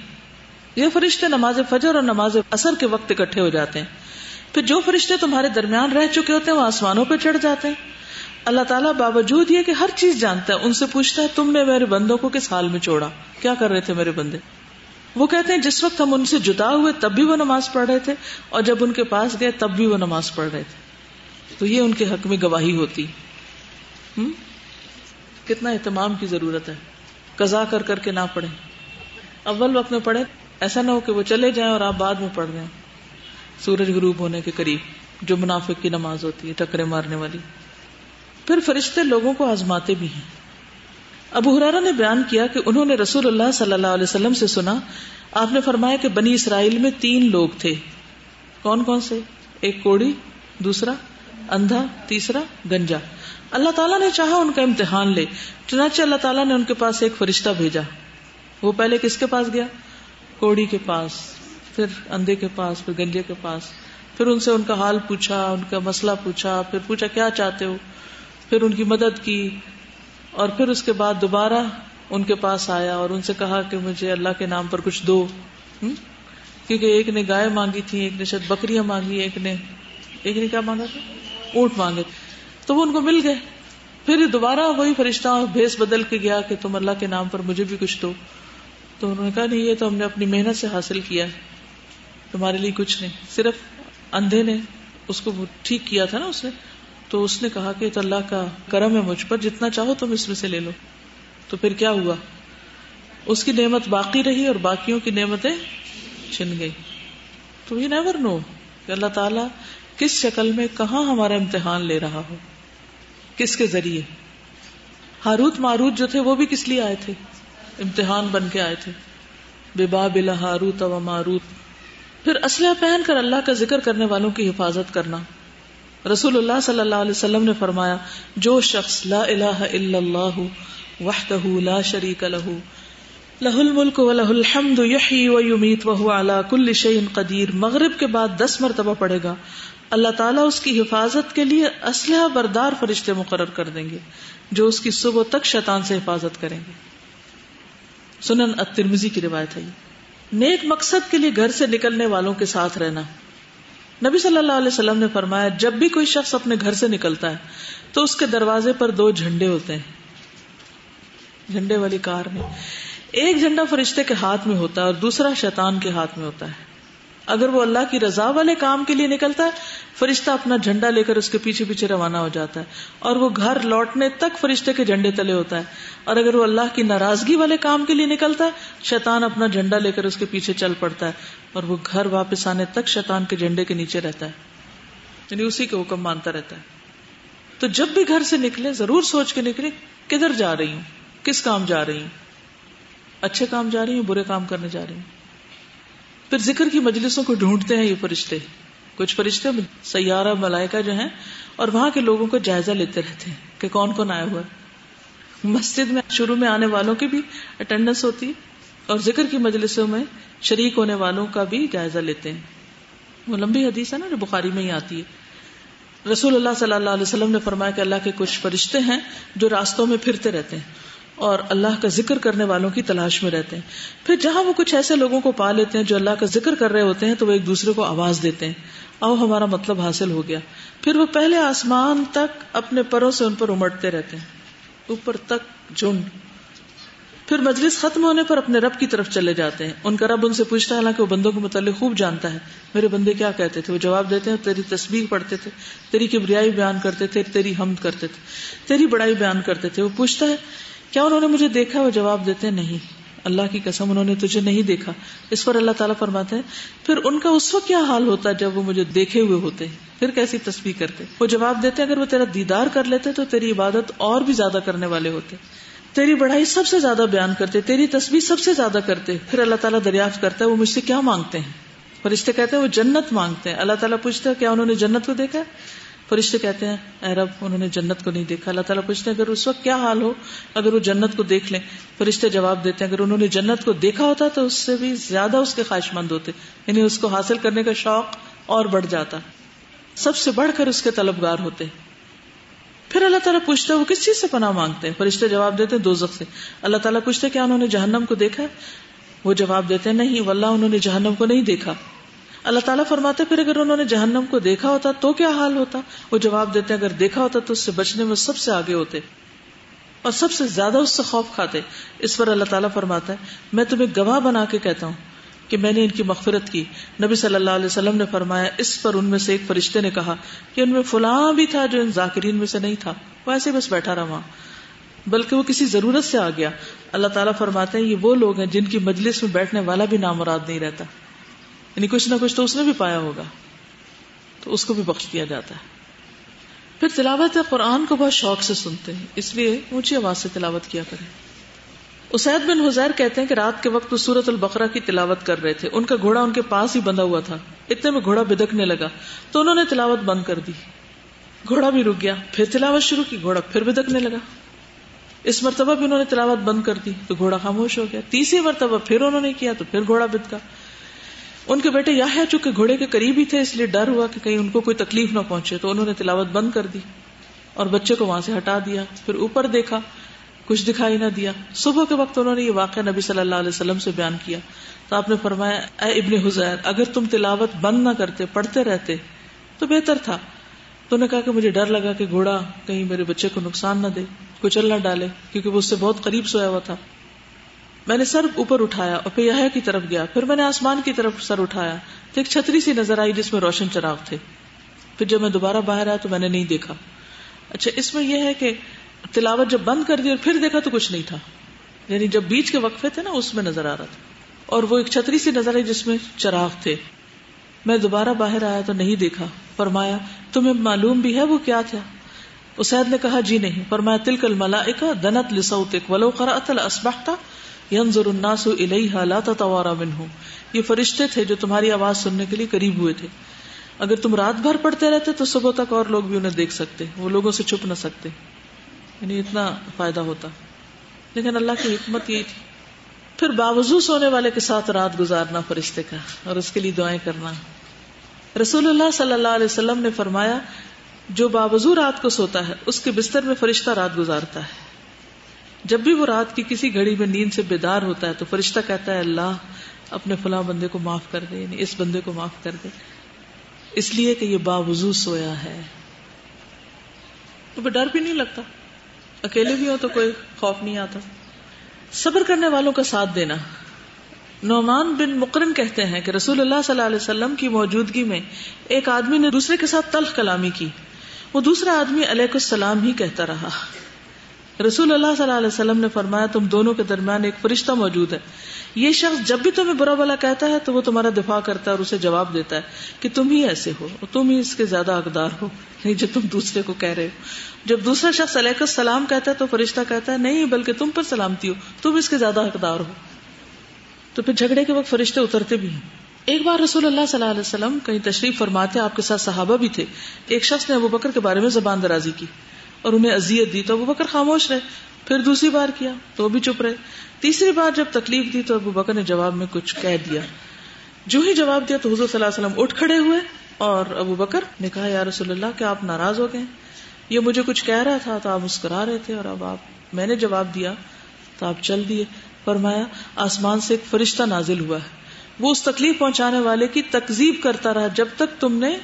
یہ فرشتے نماز فجر اور نماز اثر کے وقت اکٹھے ہو جاتے ہیں۔ پھر جو فرشتے تمہارے درمیان رہ چکے ہوتے ہیں، وہ آسمانوں پہ چڑھ جاتے ہیں۔ اللہ تعالیٰ باوجود یہ کہ ہر چیز جانتا ہے، ان سے پوچھتا ہے، تم نے میرے بندوں کو کس حال میں چھوڑا؟ کیا کر رہے تھے میرے بندے؟ وہ کہتے ہیں، جس وقت ہم ان سے جدا ہوئے، تب بھی وہ نماز پڑھ رہے تھے، اور جب ان کے پاس گئے، تب بھی وہ نماز پڑھ رہے تھے۔ تو یہ ان کے حق میں گواہی ہوتی۔ کتنا اہتمام کی ضرورت ہے۔ قزا کر کر کے نہ پڑھیں۔ اول وقت میں پڑھیں۔ ایسا نہ ہو کہ وہ چلے جائیں اور آپ بعد میں پڑھ رہے ہیں سورج غروب ہونے کے قریب جو منافق کی نماز ہوتی ہے، ٹکرے مارنے والی۔ پھر فرشتے لوگوں کو آزماتے بھی ہیں۔ ابو حرارا نے بیان کیا کہ انہوں نے رسول اللہ صلی اللہ علیہ وسلم سے سنا، آپ نے فرمایا کہ بنی اسرائیل میں تین لوگ تھے۔ کون کون سے؟ ایک کوڑی، دوسرا اندھا، تیسرا گنجا۔ اللہ تعالیٰ نے چاہا ان کا امتحان لے، چنانچہ اللہ تعالیٰ نے ان کے پاس ایک فرشتہ بھیجا۔ وہ پہلے کس کے پاس گیا؟ کوڑی کے پاس، پھر اندھے کے پاس، پھر گنجے کے پاس۔ پھر ان سے ان کا حال پوچھا، ان کا مسئلہ پوچھا، پھر پوچھا، کیا چاہتے ہو؟ پھر ان کی مدد کی اور پھر اس کے بعد دوبارہ ان کے پاس آیا اور ان سے کہا کہ مجھے اللہ کے نام پر کچھ دو۔ کیونکہ ایک نے گائے مانگی تھی، ایک نے شاید بکریاں مانگی، ایک نے ایک نے کیا مانگا تھا؟ اونٹ مانگے۔ تو وہ ان کو مل گئے۔ پھر دوبارہ وہی فرشتہ بھیس بدل کے گیا کہ تم اللہ کے نام پر مجھے بھی کچھ دو۔ تو انہوں نے کہا، نہیں، یہ تو ہم نے اپنی محنت سے حاصل کیا ہے۔ تمہارے لیے کچھ نہیں، صرف اندھے نے اس کو ٹھیک کیا تھا نا اس نے۔ تو اس نے کہا کہ اللہ کا کرم ہے مجھ پر، جتنا چاہو تم اس میں سے لے لو۔ تو پھر کیا ہوا؟ اس کی نعمت باقی رہی اور باقیوں کی نعمتیں چھن گئی تو یہ نیور نو کہ اللہ تعالیٰ کس شکل میں کہاں ہمارا امتحان لے رہا ہو، کس کے ذریعے۔ ہاروت ماروت جو تھے وہ بھی کس لیے آئے تھے؟ امتحان بن کے آئے تھے۔ بے با بلا ہاروت و ماروت۔ پھر اسلحہ پہن کر اللہ کا ذکر کرنے والوں کی حفاظت کرنا۔ رسول اللہ صلی اللہ علیہ وسلم نے فرمایا، جو شخص لا الہ الا اللہ وحدہ لا شریک لہ لہ الملک و لہ الحمد یحیی و یمیت وہو علا کل شیء قدیر، مغرب کے بعد دس مرتبہ پڑھے گا۔ اللہ تعالیٰ اس کی حفاظت کے لیے اسلحہ بردار فرشتے مقرر کر دیں گے، جو اس کی صبح تک شیطان سے حفاظت کریں گے۔ سنن الترمذی کی روایت ہے نیک مقصد کے لیے گھر سے نکلنے والوں کے ساتھ رہنا۔ نبی صلی اللہ علیہ وسلم نے فرمایا، جب بھی کوئی شخص اپنے گھر سے نکلتا ہے، تو اس کے دروازے پر دو جھنڈے ہوتے ہیں۔ جھنڈے والی کار میں۔ ایک جھنڈا فرشتے کے ہاتھ میں ہوتا ہے اور دوسرا شیطان کے ہاتھ میں ہوتا ہے۔ اگر وہ اللہ کی رضا والے کام کے لیے نکلتا ہے، فرشتہ اپنا جھنڈا لے کر اس کے پیچھے پیچھے روانہ ہو جاتا ہے۔ اور وہ گھر لوٹنے تک فرشتے کے جھنڈے تلے ہوتا ہے۔ اور اگر وہ اللہ کی ناراضگی والے کام کے لیے نکلتا ہے، شیطان اپنا جھنڈا لے کر اس کے پیچھے چل پڑتا ہے۔ اور وہ گھر واپس آنے تک شیطان کے جھنڈے کے نیچے رہتا ہے۔ یعنی اسی کے حکم مانتا رہتا ہے۔ تو جب بھی گھر سے نکلے، ضرور سوچ کے نکلے، کدھر جا رہی ہوں؟ کس کام جا رہی ہوں؟ اچھے کام جا رہی ہوں، برے کام کرنے جا رہی ہوں؟ پھر ذکر کی مجلسوں کو ڈھونڈتے ہیں یہ فرشتے۔ کچھ فرشتے سیارہ ملائکہ جو ہیں اور وہاں کے لوگوں کو جائزہ لیتے رہتے ہیں کہ کون کون آیا ہوا ہے۔ مسجد میں شروع میں آنے والوں کی بھی اٹینڈنس ہوتی اور ذکر کی مجلسوں میں شریک ہونے والوں کا بھی جائزہ لیتے ہیں۔ وہ لمبی حدیث ہے نا جو بخاری میں ہی آتی ہے۔ رسول اللہ صلی اللہ علیہ وسلم نے فرمایا کہ اللہ کے کچھ فرشتے ہیں جو راستوں میں پھرتے رہتے ہیں۔ اور اللہ کا ذکر کرنے والوں کی تلاش میں رہتے ہیں۔ پھر جہاں وہ کچھ ایسے لوگوں کو پا لیتے ہیں جو اللہ کا ذکر کر رہے ہوتے ہیں، تو وہ ایک دوسرے کو آواز دیتے ہیں۔ آؤ ہمارا مطلب حاصل ہو گیا۔ پھر وہ پہلے آسمان تک اپنے پروں سے ان پر امٹتے رہتے ہیں۔ اوپر تک جھنڈ پھر مجلس ختم ہونے پر اپنے رب کی طرف چلے جاتے ہیں۔ ان کا رب ان سے پوچھتا ہے، حالانکہ وہ بندوں کے متعلق خوب جانتا ہے۔ میرے بندے کیا کہتے تھے؟ وہ جواب دیتے ہیں، تیری تصویر پڑھتے تھے، تیری کبریائی بیان کرتے تھے، تیری حمد کرتے تھے، تیری بڑائی بیان کرتے تھے۔ وہ پوچھتا ہے کیا انہوں نے مجھے دیکھا وہ جواب دیتے نہیں۔ اللہ کی قسم انہوں نے تجھے نہیں دیکھا۔ اس پر اللہ تعالیٰ فرماتے ہیں، پھر ان کا اس وقت کیا حال ہوتا جب وہ مجھے دیکھے ہوئے ہوتے پھر کیسی تصویر کرتے وہ جواب دیتے اگر وہ تیرا دیدار کر لیتے تو تیری عبادت اور بھی زیادہ کرنے والے ہوتے۔ تیری بڑھائی سب سے زیادہ بیان کرتے، تیری تصویر سب سے زیادہ کرتے۔ پھر اللہ تعالیٰ دریافت کرتا ہے، وہ مجھ سے کیا مانگتے ہیں؟ فرشتے کہتے ہیں، وہ جنت مانگتے ہیں۔ اللہ تعالیٰ پوچھتے کیا انہوں نے جنت کو دیکھا فرشتے کہتے ہیں، اے رب، انہوں نے جنت کو نہیں دیکھا۔ اللہ تعالیٰ پوچھتے ہیں، اگر اس وقت کیا حال ہو؟ اگر وہ جنت کو دیکھ لیں۔ فرشتے جواب دیتے ہیں، اگر انہوں نے جنت کو دیکھا ہوتا تو اس سے بھی زیادہ اس کے خواہش مند ہوتے۔ یعنی اس کو حاصل کرنے کا شوق اور بڑھ جاتا۔ سب سے بڑھ کر اس کے طلبگار ہوتے۔ پھر اللہ تعالیٰ پوچھتے وہ کس چیز سے پناہ مانگتے ہیں؟ فرشتے جواب دیتے ہیں دو سے۔ اللہ تعالیٰ پوچھتے کیا انہوں نے جہنم کو دیکھا وہ جواب دیتے ہیں، نہیں، واللہ، انہوں نے جہنم کو نہیں دیکھا۔ اللہ تعالیٰ فرماتے، پھر اگر انہوں نے جہنم کو دیکھا ہوتا تو کیا حال ہوتا؟ وہ جواب دیتے، اگر دیکھا ہوتا تو اس سے بچنے میں سب سے آگے ہوتے اور سب سے زیادہ اس سے خوف کھاتے۔ اس پر اللہ تعالیٰ فرماتا ہے، میں تمہیں گواہ بنا کے کہتا ہوں کہ میں نے ان کی مغفرت کی۔ نبی صلی اللہ علیہ وسلم نے فرمایا، اس پر ان میں سے ایک فرشتے نے کہا کہ ان میں فلاں بھی تھا جو ان ذاکرین میں سے نہیں تھا، وہ ایسے بس بیٹھا رہا بلکہ وہ کسی ضرورت سے آ گیا۔ اللہ تعالیٰ فرماتے ہیں، یہ وہ لوگ ہیں جن کی مجلس میں بیٹھنے والا بھی نامراد نہیں رہتا۔ یعنی کچھ نہ کچھ تو اس نے بھی پایا ہوگا، تو اس کو بھی بخش دیا جاتا ہے۔ پھر تلاوت قرآن کو بہت شوق سے سنتے ہیں، اس لیے اونچی آواز سے تلاوت کیا کریں۔ اسید بن حزیر کہتے ہیں کہ رات کے وقت وہ سورت البقرہ کی تلاوت کر رہے تھے، ان کا گھوڑا ان کے پاس ہی بندھا ہوا تھا، اتنے میں گھوڑا بدکنے لگا، تو انہوں نے تلاوت بند کر دی۔ گھوڑا بھی رک گیا، پھر تلاوت شروع کی، گھوڑا پھر بدکنے لگا۔ اس مرتبہ بھی انہوں نے تلاوت بند کر دی، تو گھوڑا خاموش ہو گیا۔ تیسری مرتبہ پھر انہوں نے کیا، تو پھر گھوڑا بدکا۔ ان کے بیٹے یا ہے چونکہ گھوڑے کے قریب ہی تھے، اس لیے ڈر ہوا کہ کہیں ان کو کوئی تکلیف نہ پہنچے۔ تو انہوں نے تلاوت بند کر دی اور بچے کو وہاں سے ہٹا دیا۔ پھر اوپر دیکھا، کچھ دکھائی نہ دیا۔ صبح کے وقت انہوں نے یہ واقعہ نبی صلی اللہ علیہ وسلم سے بیان کیا۔ تو آپ نے فرمایا، اے ابن حزیر، اگر تم تلاوت بند نہ کرتے، پڑھتے رہتے، تو بہتر تھا۔ تو نے کہا کہ مجھے ڈر لگا کہ گھوڑا کہیں میرے بچے کو نقصان نہ دے کچل نہ ڈالے، کیونکہ وہ اس سے بہت قریب سویا ہوا تھا۔ میں نے سر اوپر اٹھایا اور پھر یہ کی طرف گیا۔ پھر میں نے آسمان کی طرف سر اٹھایا۔ تو ایک چھتری سی نظر آئی جس میں روشن چراغ تھے۔ پھر جب میں دوبارہ باہر آیا تو میں نے نہیں دیکھا۔ اچھا اس میں یہ ہے کہ تلاوت جب بند کر دی اور پھر دیکھا تو کچھ نہیں تھا۔ یعنی جب بیچ کے وقفے تھے نا، اس میں نظر آ رہا تھا۔ اور وہ ایک چھتری سی نظر آئی جس میں چراغ تھے۔ میں دوبارہ باہر آیا تو نہیں دیکھا۔ فرمایا، تمہیں معلوم بھی ہے وہ کیا تھا؟ اسید نے کہا جی نہیں۔ فرمایا تلکل ملا دنت لسوتک ولو قرأت الاسبحتا ینظر الناس الیہا لا تتوارا منہ یہ فرشتے تھے جو تمہاری آواز سننے کے لیے قریب ہوئے تھے۔ اگر تم رات بھر پڑھتے رہتے تو صبح تک اور لوگ بھی انہیں دیکھ سکتے، وہ لوگوں سے چھپ نہ سکتے۔ یعنی اتنا فائدہ ہوتا۔ لیکن اللہ کی حکمت یہی تھی۔ پھر باوضو سونے والے کے ساتھ رات گزارنا فرشتے کا اور اس کے لیے دعائیں کرنا۔ رسول اللہ صلی اللہ علیہ وسلم نے فرمایا، جو باوضو رات کو سوتا ہے، اس کے بستر میں فرشتہ رات گزارتا ہے۔ جب بھی وہ رات کی کسی گھڑی میں نیند سے بیدار ہوتا ہے تو فرشتہ کہتا ہے، اللہ، اپنے فلاں بندے کو معاف کر دے یعنی اس بندے کو معاف کر دے۔ اس لیے کہ یہ باوضو سویا ہے۔ تو ڈر بھی نہیں لگتا۔ اکیلے بھی ہو تو کوئی خوف نہیں آتا۔ صبر کرنے والوں کا ساتھ دینا۔ نعمان بن مقرن کہتے ہیں کہ رسول اللہ صلی اللہ علیہ وسلم کی موجودگی میں ایک آدمی نے دوسرے کے ساتھ تلخ کلامی کی۔ وہ دوسرا آدمی علیہ السلام ہی کہتا رہا۔ رسول اللہ صلی اللہ علیہ وسلم نے فرمایا، تم دونوں کے درمیان ایک فرشتہ موجود ہے۔ یہ شخص جب بھی تمہیں برا بلا کہتا ہے، تو وہ تمہارا دفاع کرتا ہے اور اسے جواب دیتا ہے کہ تم ہی ایسے ہو تم ہی اس کے زیادہ حقدار ہو۔ یعنی نہیں جو تم دوسرے کو کہہ رہے ہو۔ جب دوسرا شخص علیہ السلام کہتا ہے، تو فرشتہ کہتا ہے، نہیں، بلکہ تم پر سلامتی ہو، تم اس کے زیادہ حقدار ہو۔ تو پھر جھگڑے کے وقت فرشتے اترتے بھی ہیں۔ ایک بار رسول اللہ صلی اللہ علیہ وسلم کہیں تشریف فرماتے، آپ کے ساتھ صحابہ بھی تھے۔ ایک شخص نے ابو بکر کے بارے میں زبان درازی کی۔ اور انہیں اذیت دی تو ابو بکر خاموش رہے۔ پھر دوسری بار کیا تو وہ بھی چپ رہے۔ تیسری بار جب تکلیف دی تو ابو بکر نے جواب میں کچھ کہہ دیا۔ جو ہی جواب دیا تو حضور صلی اللہ علیہ وسلم اٹھ کھڑے ہوئے اور ابو بکر نے کہا، یا رسول اللہ، کیا آپ ناراض ہو گئے؟ یہ مجھے کچھ کہہ رہا تھا تو آپ مسکرا رہے تھے اور اب آپ میں نے جواب دیا تو آپ چل دیے۔ فرمایا، آسمان سے ایک فرشتہ نازل ہوا ہے۔ وہ اس تکلیف پہنچانے والے کی تکزیب کرتا رہا جب تک تم نے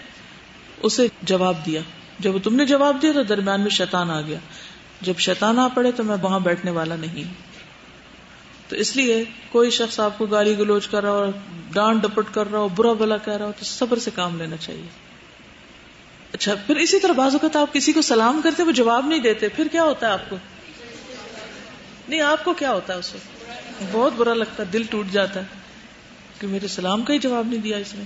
اسے جواب دیا۔ جب تم نے جواب دیا تو درمیان میں شیطان آ گیا۔ جب شیطان آ پڑے تو میں وہاں بیٹھنے والا نہیں۔ تو اس لیے کوئی شخص آپ کو گالی گلوچ کر رہا ہو ڈانٹ ڈپٹ کر رہا ہو، برا بلا کہہ رہا ہو تو صبر سے کام لینا چاہیے۔ اچھا پھر اسی طرح بعض اوقات آپ کسی کو سلام کرتے وہ جواب نہیں دیتے، پھر کیا ہوتا ہے آپ کو؟ نہیں، آپ کو کیا ہوتا ہے اس وقت؟ بہت برا لگتا ہے، دل ٹوٹ جاتا ہے کہ میرے سلام کا ہی جواب نہیں دیا اس نے۔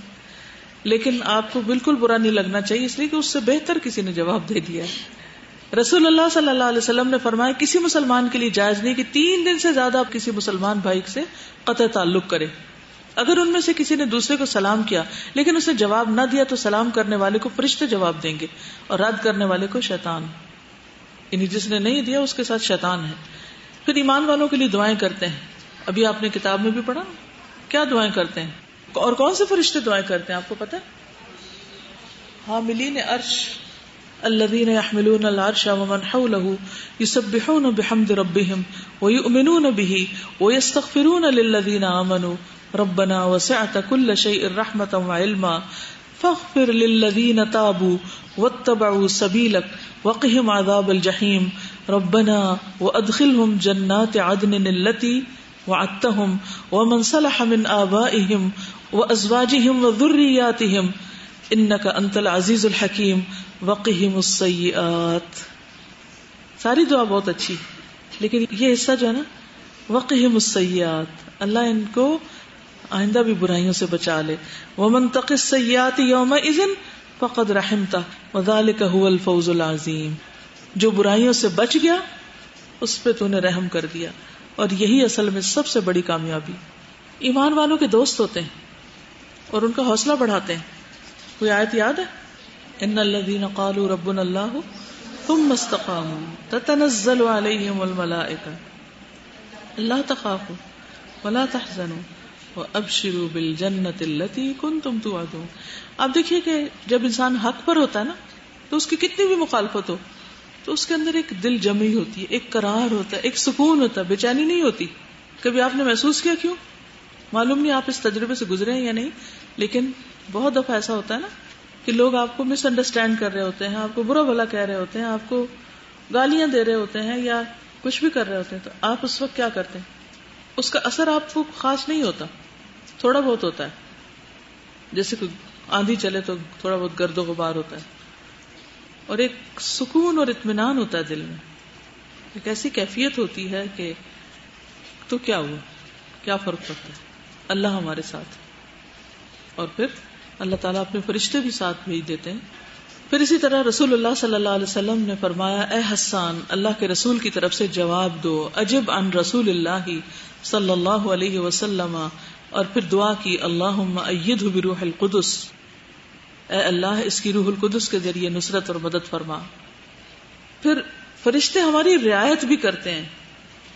لیکن آپ کو بالکل برا نہیں لگنا چاہیے، اس لیے کہ اس سے بہتر کسی نے جواب دے دیا رسول اللہ صلی اللہ علیہ وسلم نے فرمایا، کسی مسلمان کے لیے جائز نہیں کہ تین دن سے زیادہ آپ کسی مسلمان بھائی سے قطع تعلق کرے اگر ان میں سے کسی نے دوسرے کو سلام کیا، لیکن اسے جواب نہ دیا تو سلام کرنے والے کو فرشتے جواب دیں گے اور رد کرنے والے کو شیطان۔ یعنی جس نے نہیں دیا، اس کے ساتھ شیطان ہے۔ پھر ایمان والوں کے لیے دعائیں کرتے ہیں۔ ابھی آپ نے کتاب میں بھی پڑھا؟ کیا دعائیں کرتے ہیں؟ اور کون سے فرشتے دعائیں کرتے ہیں آپ کو پتا حاملین عرش الذين يحملون العرش ومن حوله يسبحون بحمد ربهم ويؤمنون به ويستغفرون للذين آمنوا ربنا وسعت كل شيء رحمة وعلما فاغفر للذين تابوا واتبعوا سبيلك وقهم عذاب الجحيم ربنا وادخلهم جنات عدن التي وعدتهم ومن صلح من آبائهم وأزواجهم وذرياتهم انك انت العزيز الحكيم. وقهم السيئات. ساری دعا بہت اچھی لیکن یہ حصہ جو ہے نا، وقهم السيئات. اللہ ان کو آئندہ بھی برائیوں سے بچا لے. ومن تق السيئات يومئذ فقد رحمته. وذلك هو الفوز العظيم. جو برائیوں سے بچ گیا، اس پہ تو نے رحم کر دیا. اور یہی اصل میں سب سے بڑی کامیابی. ایمان والوں کے دوست ہوتے ہیں. اور ان کا حوصلہ بڑھاتے ہیں۔ کوئی آیت یاد ہے؟ ان الذين قالوا ربنا الله ثم استقاموا تتنزل عليهم الملائكه لا تخافوا ولا تحزنوا وابشروا بالجنه التي كنتم توعدون۔ اب دیکھیے کہ جب انسان حق پر ہوتا ہے نا، تو اس کی کتنی بھی مخالفت ہو، تو اس کے اندر ایک دل جمی ہوتی ہے، ایک قرار ہوتا ہے، ایک سکون ہوتا ہے، بے چینی نہیں ہوتی۔ کبھی آپ نے محسوس کیا کیوں؟ معلوم نہیں آپ اس تجربے سے گزرے ہیں یا نہیں، لیکن بہت دفعہ ایسا ہوتا ہے نا کہ لوگ آپ کو مس انڈرسٹینڈ کر رہے ہوتے ہیں، آپ کو برا بھلا کہہ رہے ہوتے ہیں، آپ کو گالیاں دے رہے ہوتے ہیں یا کچھ بھی کر رہے ہوتے ہیں، تو آپ اس وقت کیا کرتے ہیں؟ اس کا اثر آپ کو خاص نہیں ہوتا، تھوڑا بہت ہوتا ہے۔ جیسے کوئی آندھی چلے تو تھوڑا بہت گرد و غبار ہوتا ہے۔ اور ایک سکون اور اطمینان ہوتا ہے دل میں۔ ایک ایسی کیفیت ہوتی ہے کہ تو کیا ہوا؟ کیا فرق پڑتا ہے؟ اللہ ہمارے ساتھ۔ اور پھر اللہ تعالیٰ اپنے فرشتے بھی ساتھ بھیج دیتے ہیں۔ پھر اسی طرح رسول اللہ صلی اللہ علیہ وسلم نے فرمایا، اے حسان، اللہ کے رسول کی طرف سے جواب دو۔ عجب ان رسول اللہ صلی اللہ علیہ وسلم۔ اور پھر دعا کی اللہ بروح القدس۔ اے اللہ، اس کی روح القدس کے ذریعے نصرت اور مدد فرما۔ پھر فرشتے ہماری رعایت بھی کرتے ہیں۔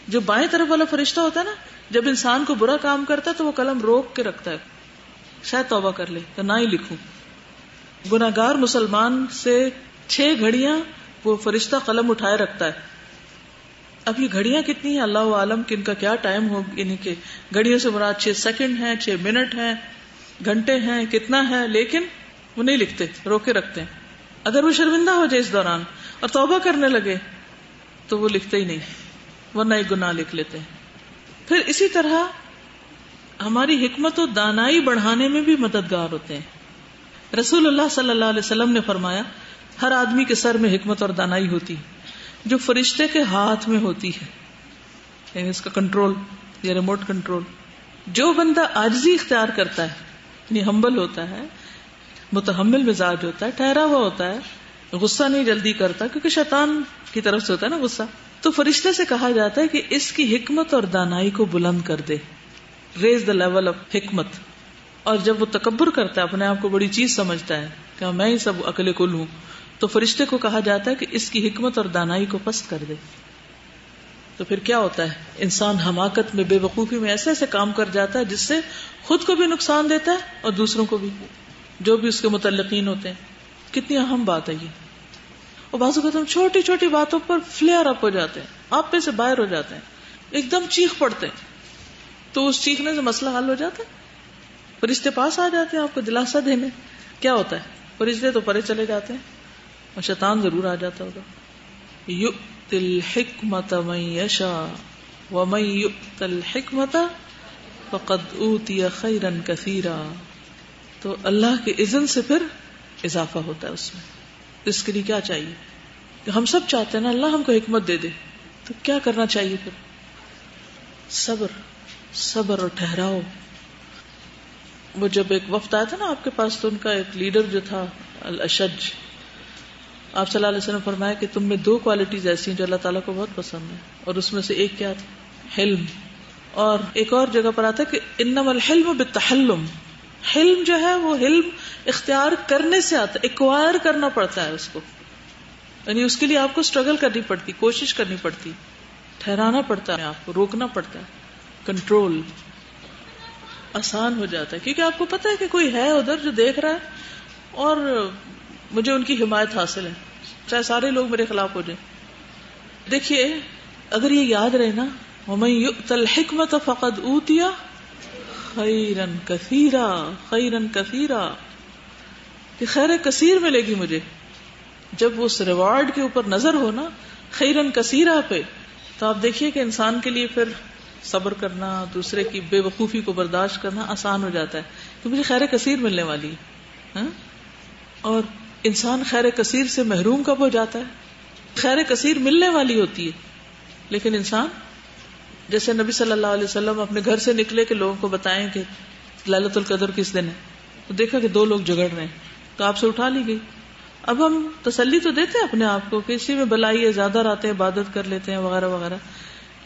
جو بائیں طرف والا فرشتہ ہوتا ہے نا جب انسان کو برا کام کرتا ہے تو وہ قلم روک کے رکھتا ہے۔ شاید توبہ کر لے، تو نہ ہی لکھوں۔ گناگار مسلمان سے چھ گھڑیاں وہ فرشتہ قلم اٹھائے رکھتا ہے۔ اب یہ گھڑیاں کتنی ہیں؟ اللہ عالم کہ ان کا کیا ٹائم ہو یعنی کہ گھڑیوں سے مراد چھ سیکنڈ ہیں، چھ منٹ ہیں، گھنٹے ہیں، کتنا ہے؟ لیکن وہ نہیں لکھتے روکے رکھتے ہیں۔ اگر وہ شرمندہ ہو جائے اس دوران اور توبہ کرنے لگے تو وہ لکھتے ہی نہیں وہ نئے گنا لکھ لیتے ہیں۔ پھر اسی طرح ہماری حکمت و دانائی بڑھانے میں بھی مددگار ہوتے ہیں۔ رسول اللہ صلی اللہ علیہ وسلم نے فرمایا، ہر آدمی کے سر میں حکمت اور دانائی ہوتی جو فرشتے کے ہاتھ میں ہوتی ہے۔ یعنی اس کا کنٹرول، یا ریموٹ کنٹرول۔ جو بندہ آجزی اختیار کرتا ہے یعنی ہمبل ہوتا ہے، متحمل مزاج ہوتا ہے، ٹھہرا ہوا ہوتا ہے، غصہ نہیں جلدی کرتا، کیونکہ شیطان کی طرف سے ہوتا ہے نا غصہ۔ تو فرشتے سے کہا جاتا ہے کہ اس کی حکمت اور دانائی کو بلند کر دے۔ ریز دا لیول آف حکمت۔ اور جب وہ تکبر کرتا ہے، اپنے آپ کو بڑی چیز سمجھتا ہے کہ ہاں، میں ہی سب اکلے کل ہوں۔ تو فرشتے کو کہا جاتا ہے کہ اس کی حکمت اور دانائی کو پست کر دے۔ تو پھر کیا ہوتا ہے؟ انسان حماقت میں بے وقوفی میں ایسے ایسے کام کر جاتا ہے جس سے خود کو بھی نقصان دیتا ہے اور دوسروں کو بھی۔ جو بھی اس کے متعلقین ہوتے ہیں۔ کتنی اہم بات ہے یہ۔ اور بازو ہم چھوٹی چھوٹی باتوں پر فلیئر اپ ہو جاتے ہیں، آپ پہ سے باہر ہو جاتے ہیں، ایک دم چیخ پڑتے ہیں۔ تو اس چیخنے سے مسئلہ حل ہو جاتا ہے۔ فرشتے پاس آ جاتے ہیں آپ کو دلاسا دینے۔ کیا ہوتا ہے؟ فرشتے تو پرے چلے جاتے ہیں۔ اور شیطان ضرور آ جاتا ہوگا۔ حکمت یشا و حکمت فقد اوتی خیرن کثیرا۔ تو اللہ کے اذن سے پھر اضافہ ہوتا ہے اس میں۔ اس کے لیے کیا چاہیے؟ کہ ہم سب چاہتے ہیں نا، اللہ ہم کو حکمت دے دے۔ تو کیا کرنا چاہیے پھر؟ صبر صبر اور ٹھہراؤ۔ وہ جب ایک وقت آیا تھا نا آپ کے پاس، تو ان کا ایک لیڈر جو تھا الشج آپ صلی اللہ علیہ وسلم فرمایا کہ تم میں دو کوالٹیز ایسی ہیں جو اللہ تعالیٰ کو بہت پسند ہے اور اس میں سے ایک کیا تھا؟ حلم۔ اور ایک اور جگہ پر آتا ہے کہ انم الحلم بالتحلم۔ حلم جو ہے وہ حلم اختیار کرنے سے آتا ہے ایکوائر کرنا پڑتا ہے اس کو۔ یعنی اس کے لیے آپ کو اسٹرگل کرنی پڑتی، کوشش کرنی پڑتی۔ ٹھہرانا پڑتا ہے، آپ کو روکنا پڑتا ہے۔ کنٹرول آسان ہو جاتا ہے۔ کیونکہ آپ کو پتا ہے کہ کوئی ہے ادھر جو دیکھ رہا ہے اور مجھے ان کی حمایت حاصل ہے۔ چاہے سارے لوگ میرے خلاف ہو جائیں۔ دیکھیے، اگر یہ یاد رہے نا حکمت فقد اوتیا خیرن کثیرا خیرن کثیرا، کہ خیر کثیر ملے گی مجھے۔ جب اس ریوارڈ کے اوپر نظر ہو نا خیرن کثیرا پہ، تو آپ دیکھیے کہ انسان کے لیے پھر صبر کرنا، دوسرے کی بے وقوفی کو برداشت کرنا آسان ہو جاتا ہے، کہ مجھے خیر کثیر ملنے والی ہے ہاں؟ اور انسان خیر کثیر سے محروم کب ہو جاتا ہے؟ خیر کثیر ملنے والی ہوتی ہے، لیکن انسان جیسے نبی صلی اللہ علیہ وسلم اپنے گھر سے نکلے کہ لوگوں کو بتائیں کہ للت القدر کس دن ہے؟ تو دیکھا کہ دو لوگ جگڑ رہے ہیں، تو آپ سے اٹھا لی گئی۔ اب ہم تسلی تو دیتے ہیں اپنے آپ کو کہ اسی میں بلائی ہے، زیادہ رہتے ہیں عبادت کر لیتے ہیں، وغیرہ وغیرہ۔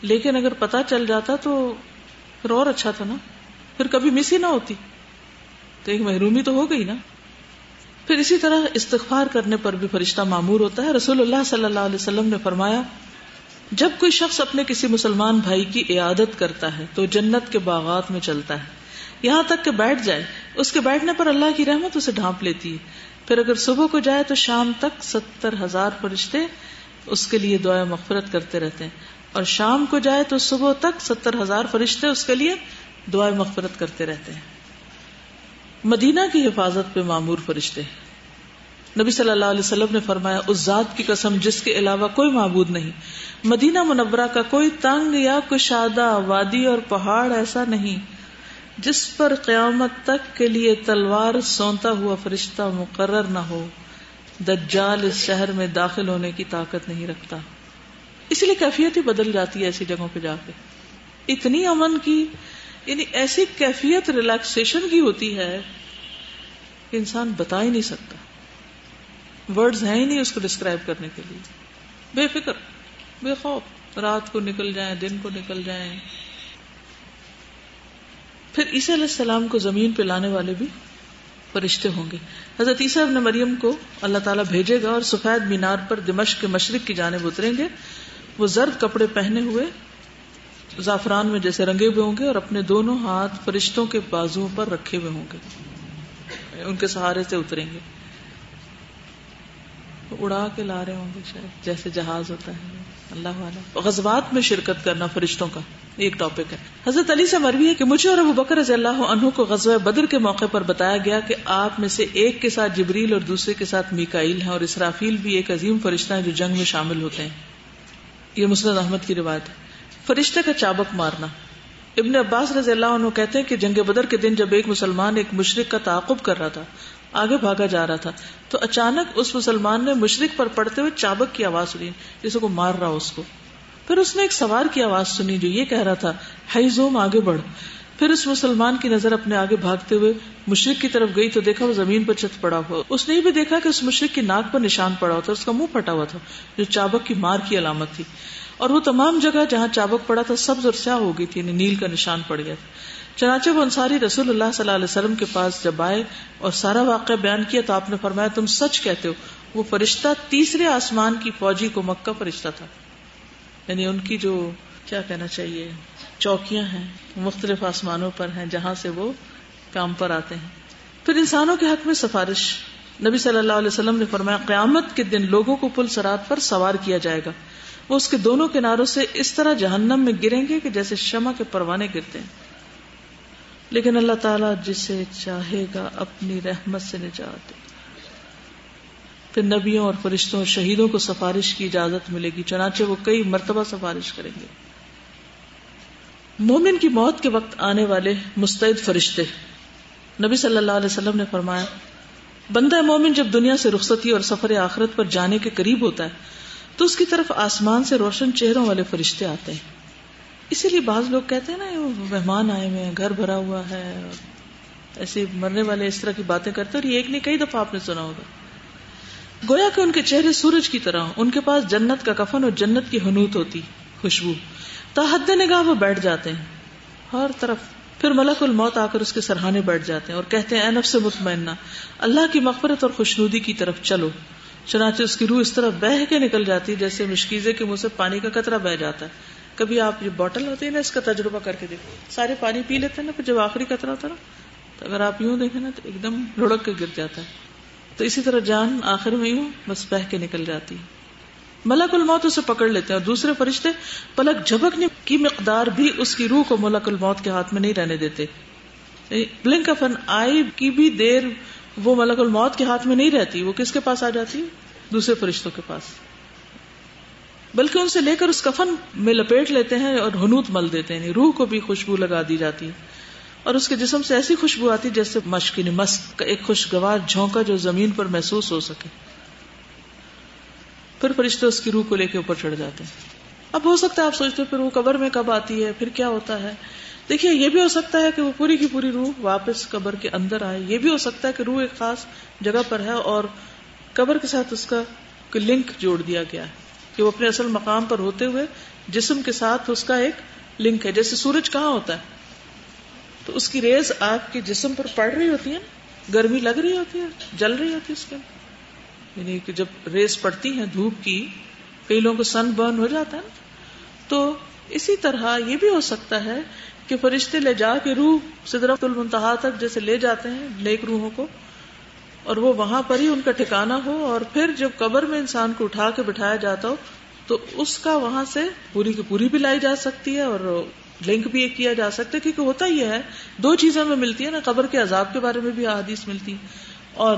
لیکن اگر پتا چل جاتا تو پھر اور اچھا تھا نا۔ پھر کبھی مس ہی نہ ہوتی۔ تو ایک محرومی تو ہو گئی نا۔ پھر اسی طرح استغفار کرنے پر بھی فرشتہ معمور ہوتا ہے۔ رسول اللہ صلی اللہ علیہ وسلم نے فرمایا جب کوئی شخص اپنے کسی مسلمان بھائی کی عیادت کرتا ہے تو جنت کے باغات میں چلتا ہے۔ یہاں تک کہ بیٹھ جائے، اس کے بیٹھنے پر اللہ کی رحمت اسے ڈھانپ لیتی ہے۔ پھر اگر صبح کو جائے تو شام تک ستر ہزار فرشتے اس کے لیے دعا مغفرت کرتے رہتے ہیں۔ اور شام کو جائے تو صبح تک ستر ہزار فرشتے اس کے لیے دعا مغفرت کرتے رہتے ہیں۔ مدینہ کی حفاظت پہ معمور فرشتے نبی صلی اللہ علیہ وسلم نے فرمایا، اس ذات کی قسم جس کے علاوہ کوئی معبود نہیں۔ مدینہ منورہ کا کوئی تنگ یا کشادہ، وادی اور پہاڑ ایسا نہیں، جس پر قیامت تک کے لیے تلوار سونتا ہوا فرشتہ مقرر نہ ہو۔ دجال اس شہر میں داخل ہونے کی طاقت نہیں رکھتا۔ اسی لیے کیفیت ہی بدل جاتی ہے ایسی جگہوں پہ جا کے۔ اتنی امن کی یعنی ایسی کیفیت ریلیکسیشن کی ہوتی ہے کہ انسان بتا ہی نہیں سکتا۔ ورڈز ہیں ہی نہیں اس کو ڈسکرائب کرنے کے لیے۔ بے فکر، بے خوف، رات کو نکل جائیں، دن کو نکل جائیں۔ پھر عیسی علیہ السلام کو زمین پہ لانے والے بھی فرشتے ہوں گے۔ حضرت عیسیٰ ابن مریم کو اللہ تعالیٰ بھیجے گا اور سفید مینار پر دمشق کے مشرق کی جانب اتریں گے۔ وہ زرد کپڑے پہنے ہوئے زعفران میں جیسے رنگے ہوئے ہوں گے اور اپنے دونوں ہاتھ فرشتوں کے بازو پر رکھے ہوئے ہوں گے۔ ان کے سہارے سے اتریں گے۔ اڑا کے لا رہے ہوں گے شاید، جیسے جہاز ہوتا ہے۔ اللہ والا۔ غزبات میں شرکت کرنا فرشتوں کا ایک ٹاپک ہے۔ حضرت علی سے مروی ہے کہ مجھے اور ابو بکر رضی اللہ عنہ کو غزوہ بدر کے موقع پر بتایا گیا کہ آپ میں سے ایک کے ساتھ جبریل اور دوسرے کے ساتھ میکائل ہیں اور اسرافیل بھی ایک عظیم فرشتہ ہے جو جنگ میں شامل ہوتے ہیں۔ یہ مسلم احمد کی روایت ہے۔ فرشتے کا چابک مارنا۔ ابن عباس رضی اللہ عنہ کہتے ہیں کہ جنگ بدر کے دن جب ایک مسلمان ایک مشرق کا تعاقب کر رہا تھا آگے بھاگا جا رہا تھا۔ تو اچانک اس مسلمان نے مشرق پر پڑتے ہوئے چابک کی آواز سنی جسے کو مار رہا اس کو۔ پھر اس نے ایک سوار کی آواز سنی جو یہ کہہ رہا تھا، ہائی زوم، آگے بڑھ۔ پھر اس مسلمان کی نظر اپنے آگے بھاگتے ہوئے مشرق کی طرف گئی تو دیکھا وہ زمین پر چت پڑا ہوا۔ اس نے یہ بھی دیکھا کہ اس مشرق کی ناک پر نشان پڑا ہوا تھا، اس کا منہ پھٹا ہوا تھا، جو چابک کی مار کی علامت تھی۔ اور وہ تمام جگہ جہاں چابک پڑا تھا، سبز اور سیاہ ہو گئی تھی یعنی نیل کا نشان پڑ گیا تھا۔ چنانچہ وہ انصاری رسول اللہ صلی اللہ علیہ وسلم کے پاس جب آئے اور سارا واقعہ بیان کیا تو آپ نے فرمایا تم سچ کہتے ہو، وہ فرشتہ تیسرے آسمان کی فوجی کو مکہ فرشتہ تھا۔ یعنی ان کی جو، کیا کہنا چاہیے، چوکیاں ہیں، مختلف آسمانوں پر ہیں جہاں سے وہ کام پر آتے ہیں۔ پھر انسانوں کے حق میں سفارش۔ نبی صلی اللہ علیہ وسلم نے فرمایا، قیامت کے دن لوگوں کو پل سرات پر سوار کیا جائے گا۔ وہ اس کے دونوں کناروں سے اس طرح جہنم میں گریں گے کہ جیسے شمع کے پروانے گرتے ہیں۔ لیکن اللہ تعالیٰ جسے چاہے گا اپنی رحمت سے نجات دے۔ پھر نبیوں اور فرشتوں اور شہیدوں کو سفارش کی اجازت ملے گی، چنانچہ وہ کئی مرتبہ سفارش کریں گے۔ مومن کی موت کے وقت آنے والے مستعد فرشتے۔ نبی صلی اللہ علیہ وسلم نے فرمایا، بندہ مومن جب دنیا سے رخصتی اور سفر آخرت پر جانے کے قریب ہوتا ہے، تو اس کی طرف آسمان سے روشن چہروں والے فرشتے آتے ہیں۔ اسی لیے بعض لوگ کہتے ہیں نا مہمان آئے ہوئے ہیں، گھر بھرا ہوا ہے ایسے مرنے والے اس طرح کی باتیں کرتے اور یہ ایک نہیں، کئی دفعہ آپ نے سنا ہوگا۔ گویا کہ ان کے چہرے سورج کی طرح ان کے پاس جنت کا کفن اور جنت کی حنوت ہوتی، خوشبو۔ تاحد نگاہ وہ بیٹھ جاتے ہیں۔ ہر طرف پھر ملک الموت آ کر اس کے سرحانے بیٹھ جاتے ہیں اور کہتے ہیں نفس مطمئنہ، اللہ کی مغفرت اور خوشنودی کی طرف چلو۔ چنانچہ اس کی روح اس طرح بہ کے نکل جاتی جیسے مشکیزے کے منہ سے پانی کا قطرہ بہ جاتا ہے۔ کبھی آپ یہ بوٹل ہوتی ہے نا، اس کا تجربہ کر کے دیکھو۔ سارے پانی پی لیتے ہیں نا، پھر جب آخری قطرہ ہوتا نا، تو اگر آپ یوں دیکھیں نا، تو ایک دم لڑک کے گر جاتا ہے۔ تو اسی طرح جان آخر میں یوں بس بہ کے نکل جاتی ہے۔ ملک الموت اسے پکڑ لیتے ہیں۔ اور دوسرے فرشتے، پلک جھپکنے کی مقدار بھی اس کی روح کو ملک الموت کے ہاتھ میں نہیں رہنے دیتے۔ بلنک آف این آئی کی بھی دیر وہ ملک الموت کے ہاتھ میں نہیں رہتی، وہ کس کے پاس آ جاتی؟ دوسرے فرشتوں کے پاس۔ بلکہ ان سے لے کر اس کفن میں لپیٹ لیتے ہیں اور ہنوت مل دیتے ہیں یعنی روح کو بھی خوشبو لگا دی جاتی ہے۔ اور اس کے جسم سے ایسی خوشبو آتی جیسے مشق یعنی مست، کا ایک خوشگوار جھونکا جو زمین پر محسوس ہو سکے۔ پھر فرشتے اس کی روح کو لے کے اوپر چڑھ جاتے ہیں۔ اب ہو سکتا ہے آپ سوچتے پھر وہ قبر میں کب آتی ہے؟ پھر کیا ہوتا ہے؟ دیکھیے، یہ بھی ہو سکتا ہے کہ وہ پوری کی پوری روح واپس قبر کے اندر آئے۔ یہ بھی ہو سکتا ہے کہ روح ایک خاص جگہ پر ہے اور قبر کے ساتھ اس کا لنک جوڑ دیا گیا ہے۔ کہ وہ اپنے اصل مقام پر ہوتے ہوئے جسم کے ساتھ اس کا ایک لنک ہے۔ جیسے سورج کہاں ہوتا ہے؟ تو اس کی ریز آپ کے جسم پر پڑ رہی ہوتی ہے گرمی لگ رہی ہوتی ہے، جل رہی ہوتی ہے اس کے یعنی کہ جب ریز پڑتی ہیں دھوپ کی، کئی لوگوں کو سن برن ہو جاتا ہے نا؟ تو اسی طرح یہ بھی ہو سکتا ہے کہ فرشتے لے جا کے روح سدرت المنتہا تک جیسے لے جاتے ہیں نیک روحوں کو اور وہ وہاں پر ہی ان کا ٹھکانا ہو اور پھر جب قبر میں انسان کو اٹھا کے بٹھایا جاتا ہو تو اس کا وہاں سے پوری کی پوری بھی لائی جا سکتی ہے اور لنک بھی کیا جا سکتا ہے، کیونکہ ہوتا یہ ہے، دو چیزوں میں ملتی ہے نا، قبر کے عذاب کے بارے میں بھی احادیث ملتی اور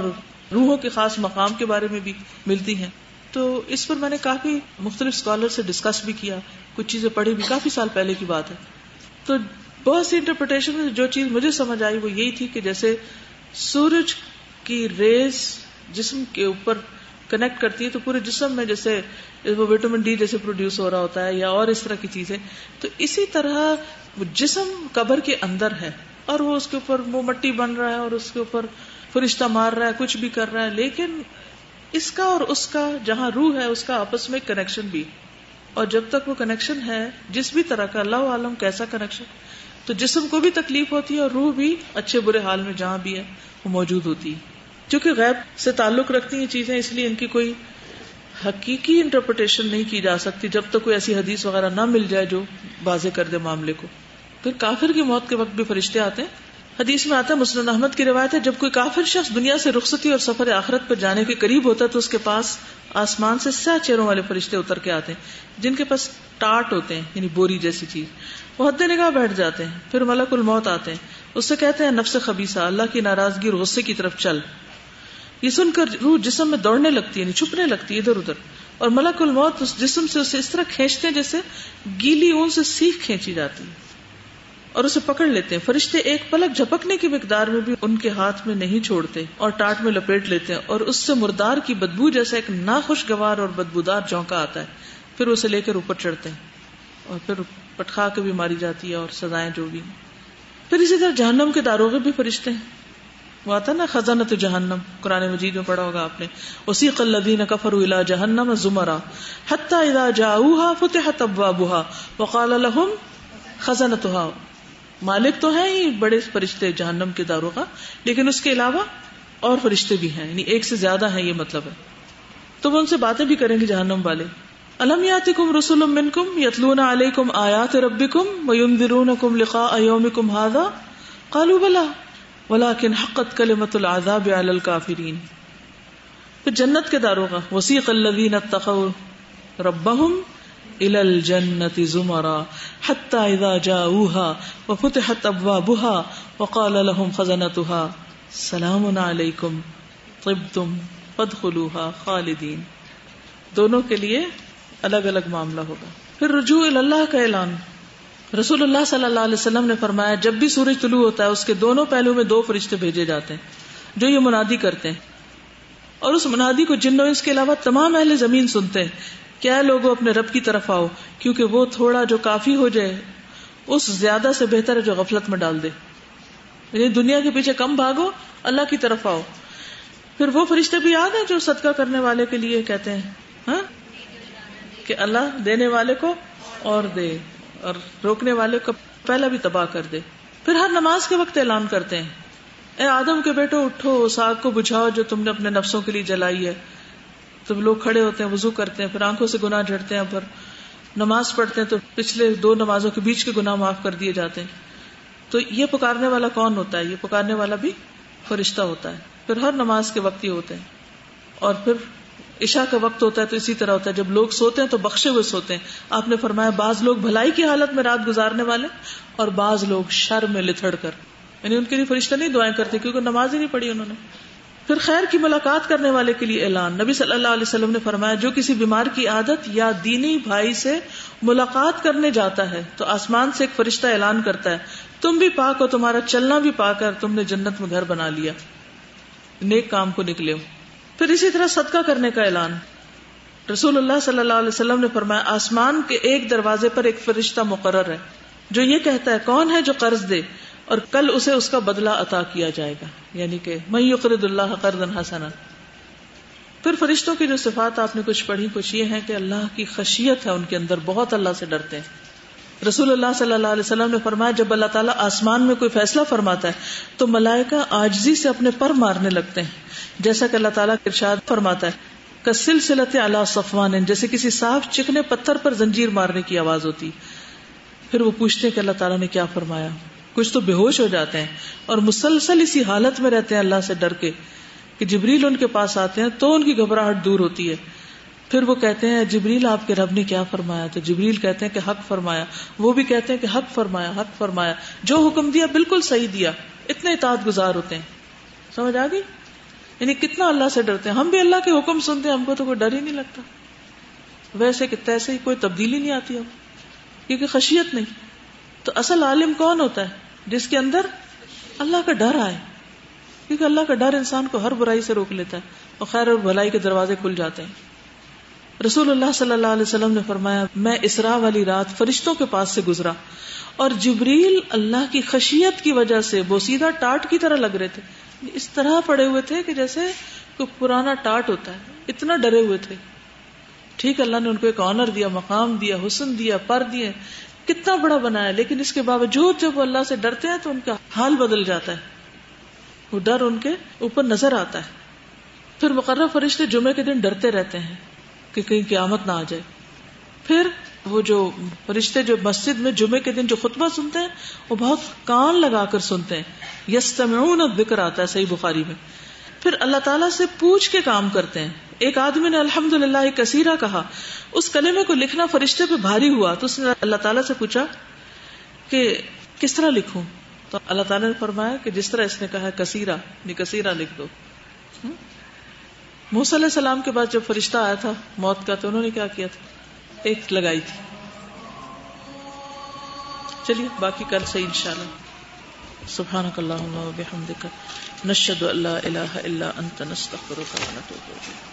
روحوں کے خاص مقام کے بارے میں بھی ملتی ہیں۔ تو اس پر میں نے کافی مختلف اسکالر سے ڈسکس بھی کیا، کچھ چیزیں پڑھی بھی، کافی سال پہلے کی بات ہے۔ تو بہت سی انٹرپریٹیشن میں جو چیز مجھے سمجھ آئی وہ یہی تھی کہ جیسے سورج کی ریز جسم کے اوپر کنیکٹ کرتی ہے تو پورے جسم میں جیسے وہ وٹامن ڈی جیسے پروڈیوس ہو رہا ہوتا ہے یا اور اس طرح کی چیزیں، تو اسی طرح جسم قبر کے اندر ہے اور وہ اس کے اوپر وہ مٹی بن رہا ہے اور اس کے اوپر فرشتہ مار رہا ہے، کچھ بھی کر رہا ہے، لیکن اس کا اور اس کا جہاں روح ہے، اس کا آپس میں کنیکشن بھی۔ اور جب تک وہ کنیکشن ہے، جس بھی طرح کا، اللہ عالم کیسا کنیکشن تو جسم کو بھی تکلیف ہوتی ہے اور روح بھی اچھے برے حال میں جہاں بھی ہے، وہ موجود ہوتی ہے۔ چونکہ غیب سے تعلق رکھتی ہیں چیزیں، اس لیے ان کی کوئی حقیقی انٹرپریٹیشن نہیں کی جا سکتی، جب تک کوئی ایسی حدیث وغیرہ نہ مل جائے جو واضح کر دے معاملے کو۔ پھر کافر کی موت کے وقت بھی فرشتے آتے ہیں۔ حدیث میں آتا ہے، مسلم احمد کی روایت ہے، جب کوئی کافر شخص دنیا سے رخصتی اور سفر آخرت پر جانے کے قریب ہوتا ہے، تو اس کے پاس آسمان سے سہ چیروں والے فرشتے اتر کے آتے ہیں، جن کے پاس ٹاٹ ہوتے ہیں یعنی بوری جیسی چیز۔ وہ حد نگاہ بیٹھ جاتے ہیں، پھر ملک الموت آتے ہیں۔ اس سے کہتے ہیں، نفس خبیصہ اللہ کی ناراضگی اور غصے کی طرف چل۔ یہ سن کر روح جسم میں دوڑنے لگتی ہے یعنی چھپنے لگتی ہے ادھر ادھر۔ اور ملک الموت اس جسم سے اسے اس طرح کھینچتے ہیں جیسے گیلی اون سے سیکھ کھینچی جاتی ہے۔ اور اسے پکڑ لیتے ہیں۔ فرشتے ایک پلک جھپکنے کی مقدار میں بھی ان کے ہاتھ میں نہیں چھوڑتے اور ٹاٹ میں لپیٹ لیتے ہیں۔ اور اس سے مردار کی بدبو جیسا ایک ناخوشگوار اور بدبودار جونکا آتا ہے۔ پھر اسے لے کر اوپر چڑھتے ہیں اور پھر پٹخا کے بھی ماری جاتی ہے اور سزائیں جو بھی پھر اسی طرح جہنم کے داروغے بھی فرشتے ہیں۔ وہ آتا نا خزانہ تو جہنم، قرآن مجید میں پڑھا ہوگا آپ نے اسی قلدین کفر الا جہنم زمرا حتی اذا جاؤها فتحت ابوابها وقال لهم خزنتها مالک تو ہیں ہی بڑے فرشتے جہنم کے داروں کا، لیکن اس کے علاوہ اور فرشتے بھی ہیں یعنی ایک سے زیادہ ہیں یہ مطلب ہے۔ تو وہ ان سے باتیں بھی کریں گے جہنم والے۔ الم یاتکم رسول منکم یتلون علیکم آیات ربکم وینذرونکم لقاء یومکم هذا؟ قالوا بلا ولیکن حقت کلمت العذاب علی الکافرین۔ پھر جنت کے داروں کا وسیق الذین اتقوا ربهم الى الجنة زمرا حتى اذا جاءوها وفتحت ابوابها وقال لهم خزنتها۔ سلام علیکم۔ طبتم۔ فادخلوها خالدین۔ دونوں کے لیے الگ الگ معاملہ ہوگا۔ پھر رجوع اللہ کا اعلان۔ رسول اللہ صلی اللہ علیہ وسلم نے فرمایا، جب بھی سورج طلوع ہوتا ہے، اس کے دونوں پہلو میں دو فرشتے بھیجے جاتے ہیں، جو یہ منادی کرتے ہیں۔ اور اس منادی کو جن اس کے علاوہ تمام اہل زمین سنتے ہیں کیا لوگ اپنے رب کی طرف آؤ، کیونکہ وہ تھوڑا جو کافی ہو جائے، اس زیادہ سے بہتر ہے جو غفلت میں ڈال دے۔ یعنی دنیا کے پیچھے کم بھاگو، اللہ کی طرف آؤ۔ پھر وہ فرشتے بھی یاد ہیں جو صدقہ کرنے والے کے لیے کہتے ہیں ہاں؟ کہ اللہ دینے والے کو اور دے۔ اور روکنے والے کو پہلا بھی تباہ کر دے۔ پھر ہر نماز کے وقت اعلان کرتے ہیں۔ اے آدم کے بیٹو، اٹھو، اس آگ کو بجھاؤ جو تم نے اپنے نفسوں کے لیے جلائی ہے۔ تم لوگ کھڑے ہوتے ہیں، وضو کرتے ہیں، پھر آنکھوں سے گناہ جھڑتے ہیں پھر نماز پڑھتے ہیں تو پچھلے دو نمازوں کے بیچ کے گناہ معاف کر دیے جاتے ہیں۔ تو یہ پکارنے والا کون ہوتا ہے؟ یہ پکارنے والا بھی فرشتہ ہوتا ہے۔ پھر ہر نماز کے وقت ہی ہوتے ہیں۔ اور پھر عشاء کا وقت ہوتا ہے تو اسی طرح ہوتا ہے۔ جب لوگ سوتے ہیں تو بخشے ہوئے سوتے ہیں۔ آپ نے فرمایا بعض لوگ بھلائی کی حالت میں رات گزارنے والے اور بعض لوگ شر میں لتڑ کر۔ یعنی ان کے لیے فرشتہ نہیں دعائیں کرتے کیونکہ نماز ہی نہیں پڑھی انہوں نے۔ پھر خیر کی ملاقات کرنے والے کے لیے اعلان۔ نبی صلی اللہ علیہ وسلم نے فرمایا، جو کسی بیمار کی عادت یا دینی بھائی سے ملاقات کرنے جاتا ہے تو آسمان سے ایک فرشتہ اعلان کرتا ہے، تم بھی پاک ہو، تمہارا چلنا بھی پاک ہے تم نے جنت میں گھر بنا لیا۔ نیک کام کو نکلے ہو۔ پھر اسی طرح صدقہ کرنے کا اعلان۔ رسول اللہ صلی اللہ علیہ وسلم نے فرمایا، آسمان کے ایک دروازے پر ایک فرشتہ مقرر ہے، جو یہ کہتا ہے، کون ہے جو قرض دے؟ اور کل اسے اس کا بدلہ عطا کیا جائے گا۔ یعنی کہ میں یقرد اللہ قرض حسنا۔ پھر فرشتوں کی جو صفات آپ نے کچھ پڑھی، کچھ یہ ہے کہ اللہ کی خشیت ہے، ان کے اندر بہت اللہ سے ڈرتے ہیں۔ رسول اللہ صلی اللہ علیہ وسلم نے فرمایا، جب اللہ تعالیٰ آسمان میں کوئی فیصلہ فرماتا ہے، تو ملائکہ آجزی سے اپنے پر مارنے لگتے ہیں۔ جیسا کہ اللہ تعالیٰ ارشاد فرماتا ہے کسل سلط اللہ صفوان، جیسے کسی صاف چکنے پتھر پر زنجیر مارنے کی آواز ہوتی۔ پھر وہ پوچھتے ہیں کہ اللہ تعالیٰ نے کیا فرمایا۔ کچھ تو بے ہوش ہو جاتے ہیں اور مسلسل اسی حالت میں رہتے ہیں۔ اللہ سے ڈر کے کہ جبریل ان کے پاس آتے ہیں تو ان کی گھبراہٹ دور ہوتی ہے۔ پھر وہ کہتے ہیں، جبریل آپ کے رب نے کیا فرمایا؟ تو جبریل کہتے ہیں کہ حق فرمایا۔ وہ بھی کہتے ہیں کہ حق فرمایا حق فرمایا۔ جو حکم دیا، بالکل صحیح دیا۔ اتنے اطاعت گزار ہوتے ہیں۔ سمجھ آ گئی؟ یعنی کتنا اللہ سے ڈرتے ہیں۔ ہم بھی اللہ کے حکم سنتے ہیں، ہم کو تو کوئی ڈر ہی نہیں لگتا۔ ویسے کہ تیسے ہی کوئی تبدیلی نہیں آتی اب، کیونکہ خشیت نہیں۔ تو اصل عالم کون ہوتا ہے؟ جس کے اندر اللہ کا ڈر آئے۔ کیونکہ اللہ کا ڈر انسان کو ہر برائی سے روک لیتا ہے اور خیر اور بھلائی کے دروازے کھل جاتے ہیں۔ رسول اللہ صلی اللہ علیہ وسلم نے فرمایا، میں اسرا والی رات فرشتوں کے پاس سے گزرا اور جبریل اللہ کی خشیت کی وجہ سے بوسیدہ ٹاٹ کی طرح لگ رہے تھے۔ اس طرح پڑے ہوئے تھے کہ جیسے کوئی پرانا ٹاٹ ہوتا ہے۔ اتنا ڈرے ہوئے تھے۔ ٹھیک، اللہ نے ان کو ایک آنر دیا، مقام دیا، حسن دیا، پر دیے۔ کتنا بڑا بنایا، لیکن اس کے باوجود جب وہ اللہ سے ڈرتے ہیں تو ان کا حال بدل جاتا ہے۔ وہ ڈر ان کے اوپر نظر آتا ہے۔ پھر مقرر فرشتے جمعے کے دن ڈرتے رہتے ہیں۔ کہ کہیں قیامت نہ آ جائے۔ پھر وہ جو فرشتے جو مسجد میں جمعے کے دن جو خطبہ سنتے ہیں، وہ بہت کان لگا کر سنتے ہیں۔ یس ذکر آتا ہے صحیح بخاری میں۔ پھر اللہ تعالیٰ سے پوچھ کے کام کرتے ہیں۔ ایک آدمی نے الحمد للہ کثیرہ کہا، اس کلمے کو لکھنا فرشتے پہ بھاری ہوا۔ تو اس نے اللہ تعالیٰ سے پوچھا کہ کس طرح لکھوں؟ تو اللہ تعالیٰ نے فرمایا کہ جس طرح اس نے کہا کثیرہ کثیرہ لکھ دو۔ محسن علیہ السلام کے بعد جب فرشتہ آیا تھا، موت کا، تو انہوں نے کیا کیا تھا؟ ایک لگائی تھی۔ چلیے، باقی کل سے انشاءاللہ۔ سبحانک اللہم و بحمدک۔ نشہد اللہ الہ الا انت، نستغفرک و نتوب الیک۔